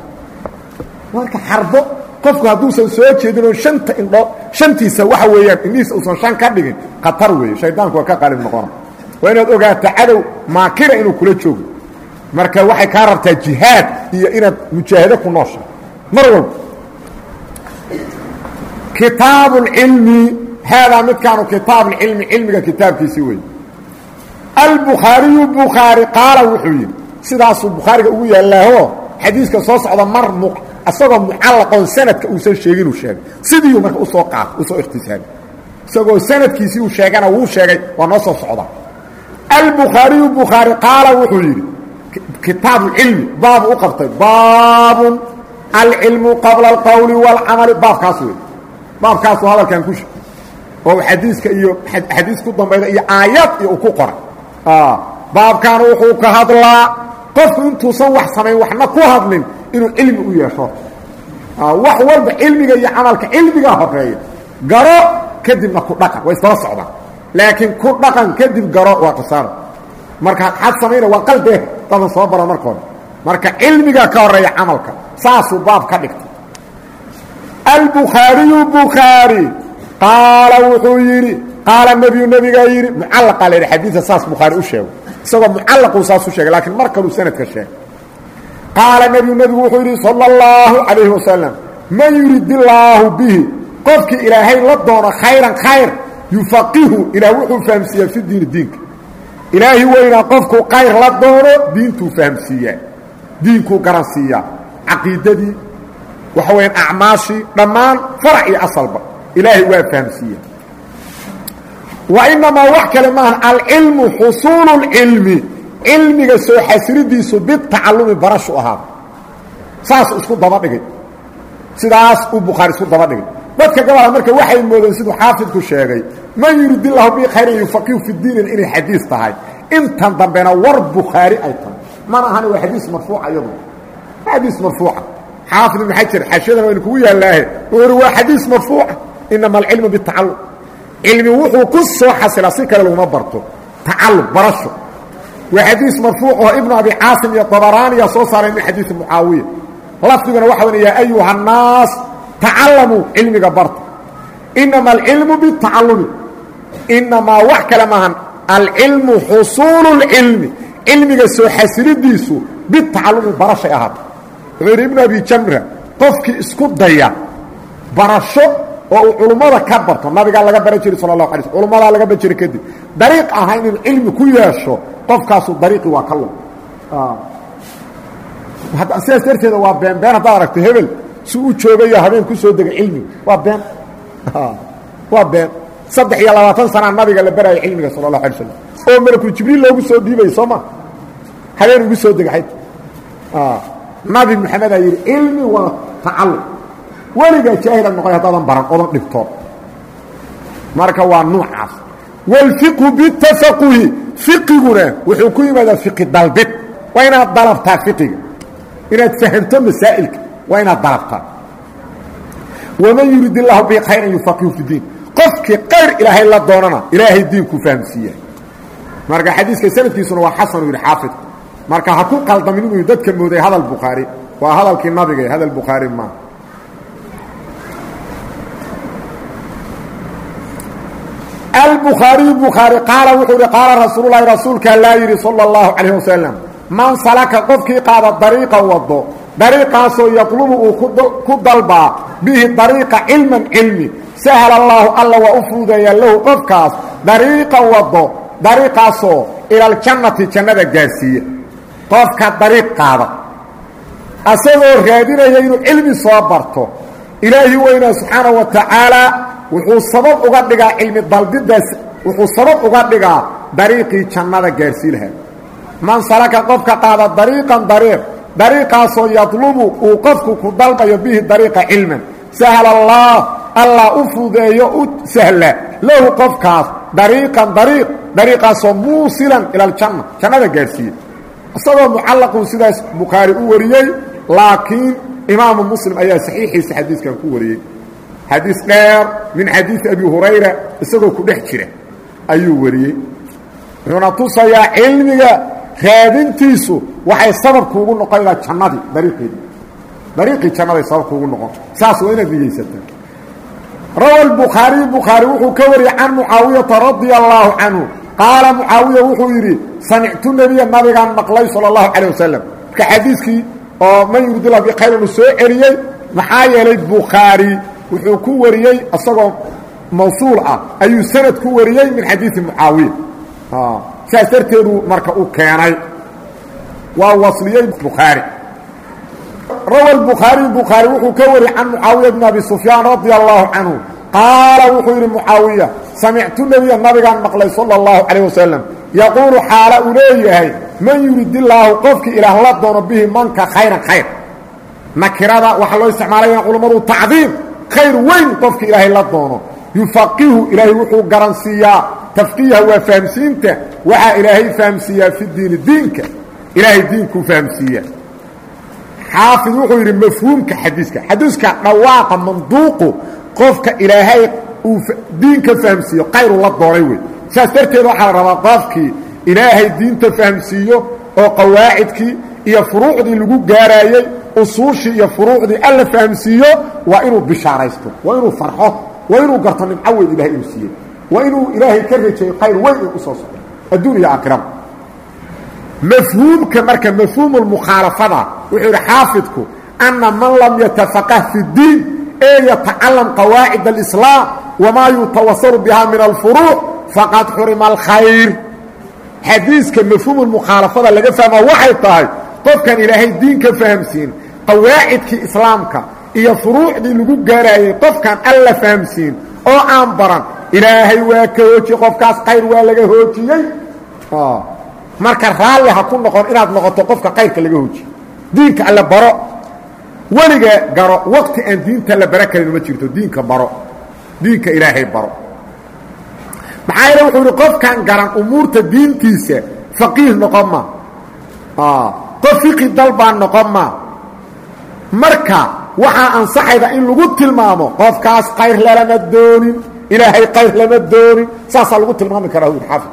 Marka xarbo qofku hadduusan soo jeedin oo shanta indhood shantiisa waxa weeyaan indhihiisa uusan shan ka dhigin khatar weeye. Shaydaanku waa ka qaalib noqona waa inaad ogaataa cadow maakira inuu kula joogo. Marka waxay kaa rabtaa jihaad iyo inaad mujaahado ku noosha. Mar walba. Kitaabu اlcilmi haadaa midkaanu kitaabu اlcilmi cilmiga kitaabkiisii wey albukhaariyu bukhaari qaala wuxuu yidhi sidaasuu bukhaariga ugu yaallaaho xadiiska soo socda mar isagoo mucallaqoon sanadka uusan sheeginuu sheegay sidiiu marka u soo qaata u soo ikhtisaabay isagoo sanadkiisii uu sheegana wuu sheegay waa noo soo socda albukhaariyu bukhaari qaala wuxuu yidhi kitaabu cilmi baabu u qabtay baabun alcilmu qabla alqowli wاlcamali baabkaas wey baabkaasuu hadalkan ku oo xadiiska iyo xadiis ku dambayda iyo aayad iyo uu ku qoray. Baabkan wuxuu ka hadlaa qofku intuusan wax samayn waxna ku hadlin inuu cilmi u yeesho. Wax walba cilmiga iyo camalka cilmigaa horreeya garo kadibna ku dhaqan way isdaba socdaan. Laakiin ku dhaqan kadib garo waa khasaaro marka xad samayna waa qalbee dadan soo bara markooda marka cilmigaa ka horreeya camalka saasuu baab ka dhigtay. Albukhaariyu bukhaari qaala wuxuu yidhi qaala nebiyu nebigaa yidhi mucallaqaa la yidhi xadiida saas bukhaari u sheego isagoo mucallaquu saas u sheegay laakiin mar kaluu sanadka sheegay. Qaala nebiyu nebigu wuxuu yidhi sala اllahu calayhi wasalam man yurid illaahu bihi qofkii ilaahay la doono khayran khayr yufaqihu ilaah wuxuu fahamsiiyaa fi diini diinka. Ilaahi weynaa qofkuu khayr la doono diintuu fahamsiiyaa diinkuu garansiiyaa. Caqiidadii waxa weyaan acmaashii dhammaan farac iyo asalba ilaahay waa fahamsiiya wa inamaa wax kale maaha alcilmu xusuulu اlcilmi cilmiga soo xasilidiisu bitacalumi barashu ahaada saas isku daba dhigay. Sidaas uu bukhaari isku daba dhigay. Dadka gabalha marka waxay moodeen siduu xaafidku sheegay man yurid illahu bi khayran yufaqihu fi diinin inay xadiis tahay. Intan dambena war bukhaari ay tahay. Mana ahani waa xadiis marfuuca iyadu. Xadiis marfuuca. Xaafid ibn xajar xashiyadana waynu kugu yaallaahe wuxuu uhi waa xadiis marfuuca inama alcilmu bitacalum cilmi wuxuu ku soo xasilaa si kale laguma barto. Tacalum barasho. Waa xadiis marfuuc oo ibnu abi caasim iyo abaraaniya soo saareen min xadiisi mucaawiya. Lafdiguna waxa wan ayuha annaas tacallamuu cilmiga barta. Inama alcilmu bitacallumi. Inamaa wax kale maahan alcilmu xusuulu اlcilmi cilmiga soo xasilidiisu bitacallumi barashay ahaata wuxuu yidhi ibnu abi jamra qofkii isku daya barasho oo uu culummada ka barto. Nabigaa laga baran jiray sala اlahu alay sl culummadaa laga baran jiray kadib. Dariiq ahayn inuu cilmi ku yeesho qofkaasu dariiqii waa ka lug. Sidaas darteeda waa been been haddaad aragto hebel si u joogayo habeen ku soo degay cilmiga waa been. Waa been. Saddex iyo labaatan sanaa nabiga la baraayo cilmiga sala اlahu alay slam oo malakul jibriil loogu soo dhiibayo soo ma? Habeen ugu soo degay. Nabi moxamedaa yidhi cilmi waa tacalum weligaa jaahila noqoy haddaadan baran odan dhibtood marka waa nuucaas. Wاlfiqhu bitafaquhi fiqiguna wuxuu ku yimaadaa fiqi dalbid. Waa inaad dalabtaa fiqiga inaad fahamto masaa'ilka. Waa inaad dalabtaa. Waman yurid illaahu bi khayran yufaqihu fi diin. Qofkii qayr ilaahay la doonana ilaahay diinkuu fahamsiiya. Marka xadiiska sanadkiisuna waa xasanu yidhi xaafidku marka ha ku qaldamin inuu dadka mooday hadal bukhaari waa hadalkii nabiga hadal bukhaari maaha albukhaariyu bukhaari qaala wuxuu ihi qaala rasuululahi rasuulkaa laa yidhi sala اllahu calayh wasalam man salaka qofkii qaada dariiqa wado dariiqaasoo yaqlubu uu ku dalbaa bihi dariiqa cilman cilmi sahla allaahu alla waa u fuudeeyaa lahu qofkaas dariiqan wado dariiqaasoo ilaljannati jannada gaarsiiya. Qofka dariiq qaada asagoo raadinaya inuu cilmi soo barto ilaahi weynaa subxaana wa tacaala wuxuu sabab uga dhigaa cilmi dalbidaas wuxuu sabab uga dhigaa dariiqii jannada gaarsii lahaa. Man salaka qofka qaada dariiqan dariiq dariiqaasoo yadlubu uu qofku ku dalbayo bihi dariiqa cilman. Sahla allah allah u fudeeyo u sahla lahu qofkaas dariiqan dariiq dariiqaasoo muusilan ila aljanna jannada gaarhsiiya isagoo mucallaquu sidaas bukhaari u wariyey laakiin imaamu muslim ayaa saxiixiisa xadiiskan ku wariyey xadiis dheer min xadiisi abi hurayra isagoo ku dhex jira ayuu wariyey. Wuxuuna tusayaa cilmiga raadintiisu waxay sababku ugu noqon laha jannadii dariiqeedii dariiqii jannaday sababku ugu noqon. Saas waa inaad niyeysataa rawa lbukhaariy bukhaari wuxuu ka wariyey can mucaawiyata radia allaahu canhu. Qaala mucaawiya wuxuu yidhi samictu nebiya nabigaan maqlay sala allahu calah wasalam marka xadiiskii oo man yurdila bi khayran uu soo celiyey maxaa yeelay bukhaari wuxuu ku wariyey isagoo mawsuul ah ayuu sanad ku wariyey min xadiii mucaawiya. Saas darteedu marka u keenay. Waa wasliyey bukhaari rawa bukhaariy bukhaari wuxuu ka wari can mucaawiya bn abi sufyaan radia allahu qaala wuxuu yidhi mucaawiya samictu nebiya nabigaan maqlay sala allahu calayh wasalam xaala uu leeyahay man yuridillaahu qofkii ilaah la doono bihi manka khayran khayr. Nakirada waxaa loo isticmaalaya culammadu tacdiim khayr weyn qofkii ilaahay la doono. Yufaqihu ilaahay wuxuu garansiiyaa tafqiiha waa fahamsiinta. Waxaa ilaahay fahamsiiyaa fi diini diinka. Ilaahay diinkuu fahamsiiya xaafid wuxuu yidhi mafhuumka xadiiska. Xadiiska dhawaaqa manduuqu qofka ilaahay uu diinka fahamsiiyo qayru la doonay wey saas darteed waxaa la rabaa qofkii ilaahay diinta fahamsiiyo oo qawaacidkii iyo furuucdii lagu gaaraayey usuushii iyo furuucdii alla fahamsiiyo waa inuu bishaaraysto waa inuu farxo waa inuu garto nimco weyn ilahay uu siiyey waa inuu ilaahay ka rajeeyo khayr weyn uu u soo socdo. Adduun iyo aakhiraba mafhuumka marka mafhuumu mukhaalafada wuxuu yidhi xaafidku ana man lam yatafaqah fi اdiin ee yatacalam qawaacid اlislaam wamaa yutawasalu biha min alfuruuc faqad xurima alkhayr. Xadiiska mafhuumu mukhaalafada laga fahmaa waxay tahay qofkan ilaahay diinka fahamsiin qawaacidkii islaamka iyo furuucdii lagu gaaraayey qofkan alla fahamsiin oo aan baran ilaahay waa ka hoojiye qofkaas khayr waa laga hoojiyey. Marka raalli ha ku noqon inaad noqoto qofka kayrka laga hoojiye diinka alle baro weliga garo waqti aan diinta la bara karin uma jirto diinka baro diinka ilaahay baro. Maxaa yeele wuxuu yidhi qofkan garan umuurta diintiisa faqiih noqon ma. Qof fiqi dalbaan noqon ma marka waxaa ansaxayda in lagu tilmaamo qofkaas kayr lalama doonin ilaahay kayr lama doonin saasaa lagu tilmaami karaa ur xaafid.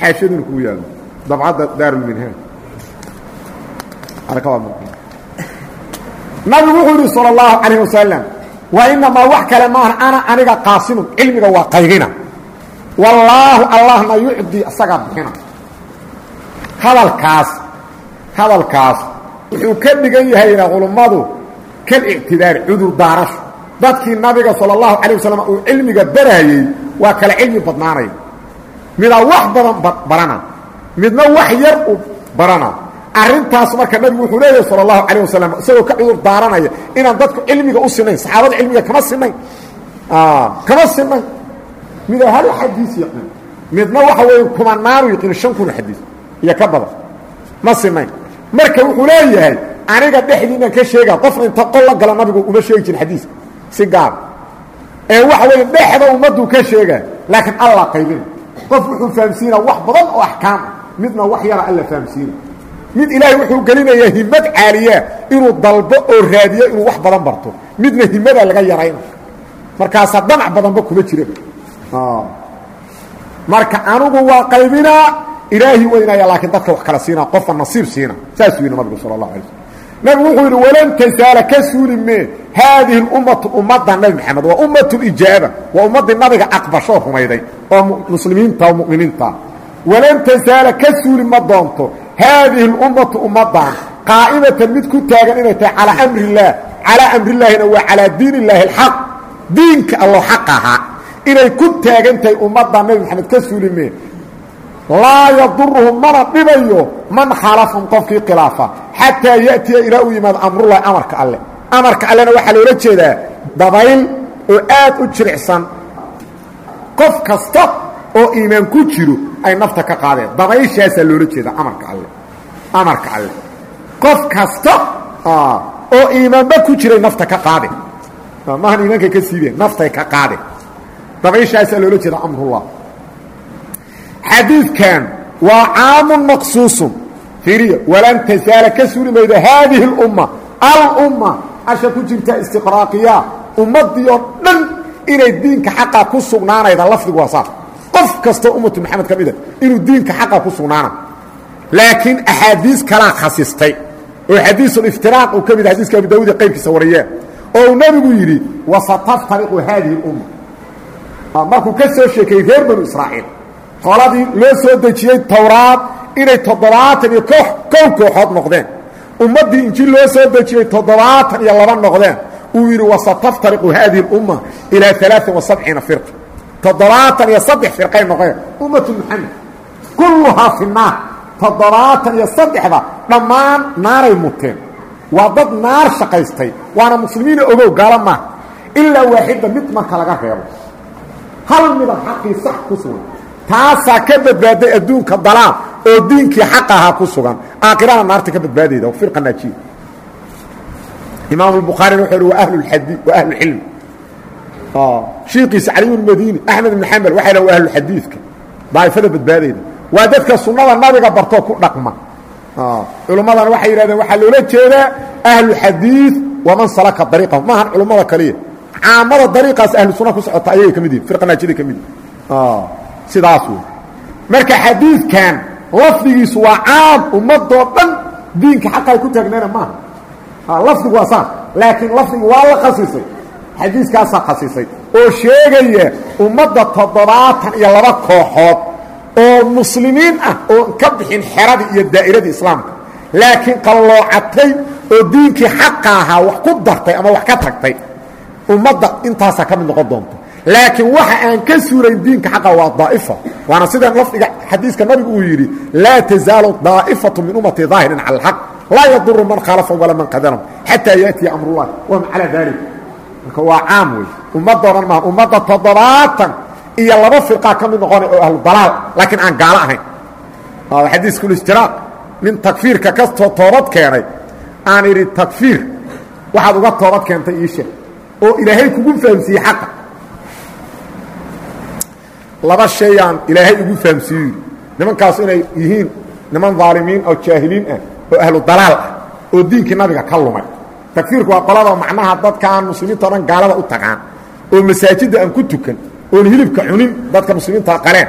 Xaashaduna kuu yaalo dabcadda daarulminhaaj nabigu wuxuu yidhi salى اllahu calayh wasalam wa inamaa wax kale maahan ana aniga qaasimun cilmiga waa qaybina. Wallaahu allahna yucdi isagaa bixina. Hadalkaas hadalkaas wuxuu ka dhigan yahayna culummadu kalictidaari cudur daarasho dadkii nabiga sala allahu calay uu cilmiga baraayey waa kala cilmi badnaanaya midaa wax badan barana midna wax yar u barana. Arrintaas marka nabigu wuxuu leeyahay sala allahu calayh wasalam isagoo ka cudur daaranaya inaan dadku cilmiga u sinayn saxaabada cilmiga kama sinayn kama sinayn midaa hal xadiis yaqiin midna waxa weeye kumanaanu yaqiin shan kun xadiis iyo ka badan. Ma sinayn marka wuxuu leeyahay aniga dhexdiinan ka sheega qofna inta qol la gala nabigu uma sheegi jirin xadiiska si gaar. Ee waxa weeye dhexda ummaddu ka sheega laakiin alla qaybina qof wuxuu fahamsiina wax badan oo axkaam midna wax yara alla fahamsiina. Mid ilaahay wuxuu gelinayaa himad caaliya inuu dalbo oo raadiyo inuu wax badan barto. Midna himadaa laga yarayna. Markaasaa danac badanba kuma jira marka anugu waa qaybinaa ilaahi weynaya laakiin dadka wax kala siinaa qofka nasiib siina saasuu yidhi nabigu sala allahu alay slm nabigu wuxuu yidhi walan tasaala ka suuli mee haadihi ummatu ummadda nabi maxamed waa ummat lijaaba waa ummaddii nabiga aqbashoo rumayday oo muslimiinta oo mu'miniinta walan tasaala ka suuli ma doonto haadihi اlummatu ummaddan qaa'imatan mid ku taagan inay tahay calaa amri اllaah calaa amrillaahina waa calaa diin illaahi اlxaq diinka allo xaq ahaa inay ku taagan tahay ummaddan nabi maxamed ka suulimee laa yaduruhu mana dhibayo man khalafum qofkii khilaafa. Xataa ya'tiya ilaa uu yimaado amrullahi amarka alle. Amarka allena waxaa loola jeedaa dabayl oo aad u jiricsan qof kasta oo iimaan ku jiro ay nafta ka qaadeen. Dabayshaasaa loola jeedaa amarka alle. Amarka alle. Qof kasta oo iimaanba ku jiray nafta ka qaade maahan iimaanka ka siibeen naftay ka qaade dabayshaasaa loola jeedaa amrullah xadiidkan waa caamun maqsuusun. Fiiriya walan tasaala ka suuli maydo haadihi اlumma alumma asha ku jirta istiqraaqiya. Ummaddii oo dhan inay diinka xaqa ku sugnaanayda lafdigu waa saas qof kastoo ummatu maxamed ka mida inuu diinka xaqa ku sugnaana. Laakiin axaadiis kalaa khasistay. Oo xadiisuliftiraaq uu ka mid xadiiska abu daawud ee qaybkiisa wariyeen oo uu nebigu yidhi wasataftariqu haadihi اlumma markuu ka soo sheekeeyey reer banu israa'iil qoladii loo soo dejiyey towraad inay toddobaatan iyo kow kooxood noqdeen. Ummaddii injil loo soo dejiyey toddobaatan iyo laba noqdeen. Uu yidhi wasataftariqu haadihi اlumma ilaa alaain wasabciina firqa. Toddobaatan iyo saddex firqay noqeen ummatu muxamed kulluhaa fi naar. Toddobaatan iyo saddexda dhammaan naaray muteen. Waa dad naar shaqaystay waana muslimiina ogow gaalo maaha ilaa waaxidda mid marka laga reebo. Hal midab xaqii sax ku sugan taasaa ka badbaaday adduunka dalaal oo diinkii xaq ahaa ku sugan. Aakhirana naarta ka badbaadayda firqa naajiya imaam albukhaarina wuxuu uhi wa wa ahlucilm shiikiisa cali bn madini axmed ibn xambal waxay dhahan waa ahluxadiidka daa'ifada badbaadayda. Waa dadka sunnada nabiga bartoo ku dhaqma. Culummadana waxay yidhahdeen waxaa loola jeedaa ahlu xadiid waman salaka dariiqahu. Maahan culummada kaliya. Caamada dariiqaas ahlu sunna ku socota ayay ka mid yihiin firqanaajida ka mid yihiin sidaas wey marka xadiidkan lafdigiisu waa caam ummadoo dhan diinka xaqay ku taagnayna maaha. Lafdigu waa saas laakiin lafdigu waa la khasisay xadiiskaasaa khasisay oo sheegaya ummadda toddobaatan iyo laba kooxood oo muslimiin ah oo ka bixin xeradii iyo daa'iradii islaamka. Laakiin qalloocatay oo diinkii xaqa ahaa wax ku dartay ama wax ka tagtay ummadda intaasaa ka mid noqon doonta laakiin waxa aan ka suurayn diinka xaqa waa daa'ifa. Waana sidaan lafdiga xadiiska nabigu uu yidhi laa tazaalu daa'ifatu min ummati daahirin cala alxaq. Laa yaduru man khaalafahum walaa man qadaram xataa yaatiya amrullahi wahum calaa dalik marka waa caam wey ummadoo dhan maaha ummadda toddobaatan iyo laba firqaa ka mid noqonay oo ahlu dalaal laakiin aan gaalo ahayn. Xadiiskulijtiraaq nin takfiirka ka toobad keenay aan idhi takfiir waxaad uga toobad keentay ii sheeg. Oo ilaahay kugu fahamsiiyey xaqa laba shayaan ilaahay igu fahamsiiyo. Yidhi nimankaas inay yihiin niman daalimiin oo jaahiliin ah oo ahlu dalaal ah oo diinkii nabiga ka lumay. Takfiirku waa qolada macnaha dadka aan muslimiinta o gaalada u tagaan oo masaajidda aan ku tukan oon hilibka cunin dadka muslimiintaa qaleen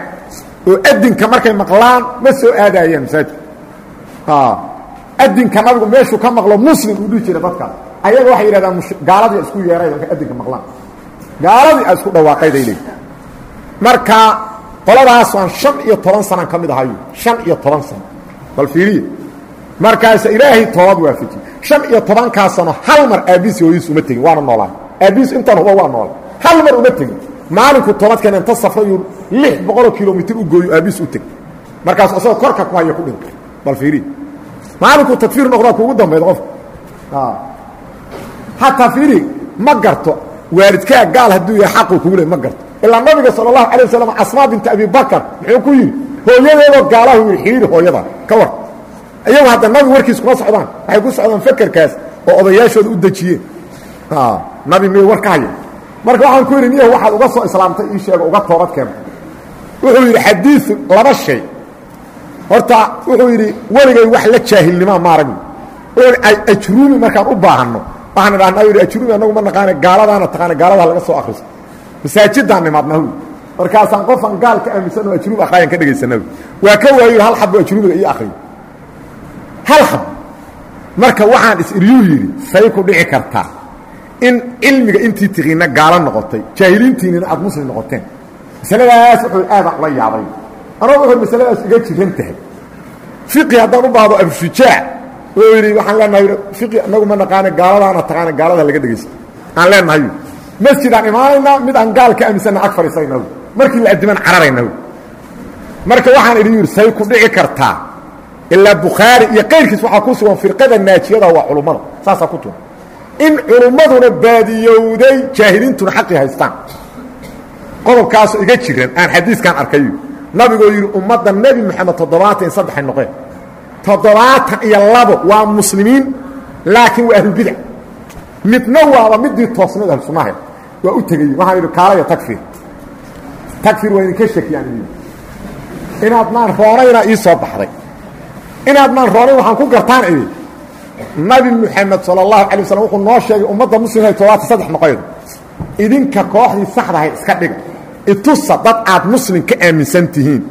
oo adinka markay maqlaan ma soo aadaayaan masaajidka adinka nabigu meeshuu ka maqlo muslim uu dhihi jira dadkaas ayaga waxay yidhahdaan gaaladii isku yeeray markay adinka maqlaan. Gaaladii isku dhawaaqayday leey marka qoladaas aan شhan iyo toban sanaan ka mid ahayo شhan iyo toban sano bal fiiriya markaasa ilaahay toobad waafajiye شhan iyo tobankaa sano hal mar aabiisi hooyadiis uma tegin waana noolaa aabiis intaan huba waa noola hal mar uma tegin maalinku toobadkeena inta safrayuu lix boqoloo kilomitr u gooyo aabiis u teg markaasu asagoo korka ku haya ku dhintay bal fiiriya maalinku takfiir noqdaa kuugu dambayda qofka hataa fiiri ma garto waalidkaa gaal hadduu yahay xaquu kugu le ma garto ilaa nabiga sal اlahu alيه waslm asmaa binta abi bakr muxuu ku yidhi hooyadeedoo gaalahu yidhi xidhiiri hooyada ka war iyagu hadda nabi warkiis kuma socdaan waxay ku socdaan fakerkaas oo odayaashooda u dejiyeen nabi miy war ka haya marka waxaan ku yidhi niya waxaad uga soo islaamtay ii sheego uga toobad keenta wuxuu yidhi xadiiu laba shay horta wuxuu yidhi weligay wax la jaahilnimaa maaragni ajruumi markaan u baahanno waxaan idhahnaa yidhi ajruumi annagu ma naqaane gaaladaana taqaana gaaladaa laga soo akhriso masaajidaan nimaadna hu markaasaan qofan gaal ka aaminsan oo ajruum akhriyaan ka dhegaysanaa waa ka waayo hal xabbo ajruumiga ii akriyo hal xab marka waxaan is-iryuu yidhi say ku dhici kartaa in cilmiga intii tiqiinna gaalo noqotay jaahiliintiinina aad muslim noqoteen. Masaladaas wuxuu aadaan ula yaabay. Anoo wuxuu masaladaas iga jiran tahay. Fiqi haddaan u baahdo abshujaac wuxuu yidhi waxaan leenahay fiqi annagu ma naqaane gaaladaana taqaana gaalada laga dhegaysta aan leenahay masjidaan imaanaynaa mid aan gaal ka aaminsanna ag fadhiisayna markii la addiman cararayna marka waxaan idhi yidhi say ku dhici kartaa ilaa bukhaari iyo qayrkiis waxaa ku sugan firqada naajiyada waa culummada saasaa ku tugan in culummaduna baadiyowday jaahiliintuna xaqii haystaan. Qodobkaasoo iga jiran aan xadiiskan arkayo nabigoo yidhi ummadda nebi moxamed toddobaatan iyo saddexay noqeen. Toddobaatan iyo labo waa muslimiin laakiin waa ahlubidac midna waaba midii toosnad ahlusunnaha waa u tegey waxaan idhi kaalaya tagfir tagfir waa idinka shakiyaan inaadnaan roonayna ii soo baxday. Inaadnaan roonayn waxaan ku gartaan idhi nabi moxamed sala allahu alay waslm wuxuu noo sheegay ummadda muslimka toddobaatan saddex noqoydo idinka kooxdii saxdahay iska dhiga itusa dad aad muslim ka aaminsan tihiin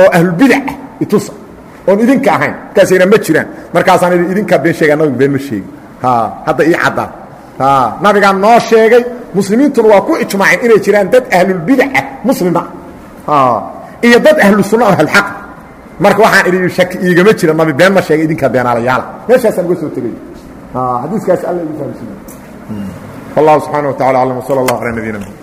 oo ahlulbidac ah itusa. Oon idinka ahayn. Markaasayna ma jiraan. Markaasaan idhi idinkaa been sheegaa nabigu been ma sheegin hadda ii caddaan nabigaa noo sheegay muslimiintuna waa ku ijmaaceen inay jiraan dad ahlulbidaca muslima. Iyo dad ahlu sunna oo ahlulxaq. Marka waxaan idhi shaki iigama jira nabi been ma sheegay idinkaa beenaalayaala. Meeshaasaan uga soo tegay. Xadiiskaasi alla igu fahamsiiye wallahu subxaana wa tacala aclam wsala allah calaa nabiyina mxamed